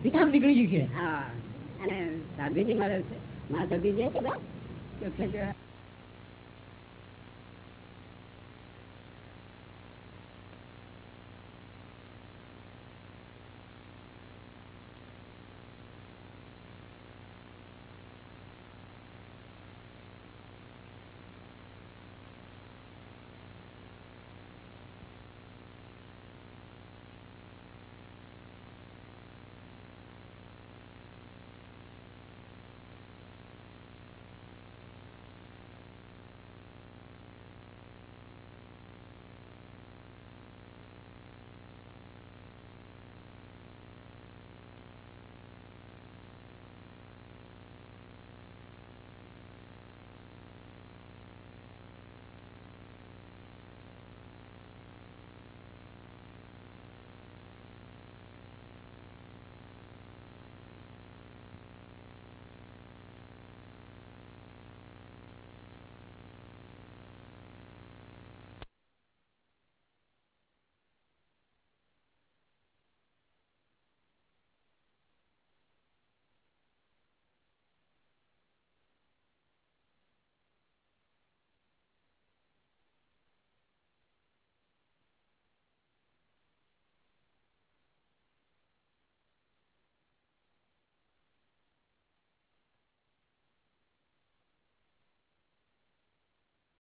એ કામ નીકળી ગયું છે. હા. અને સાધુજી મારે મારા સાધુજી છે કે છે કે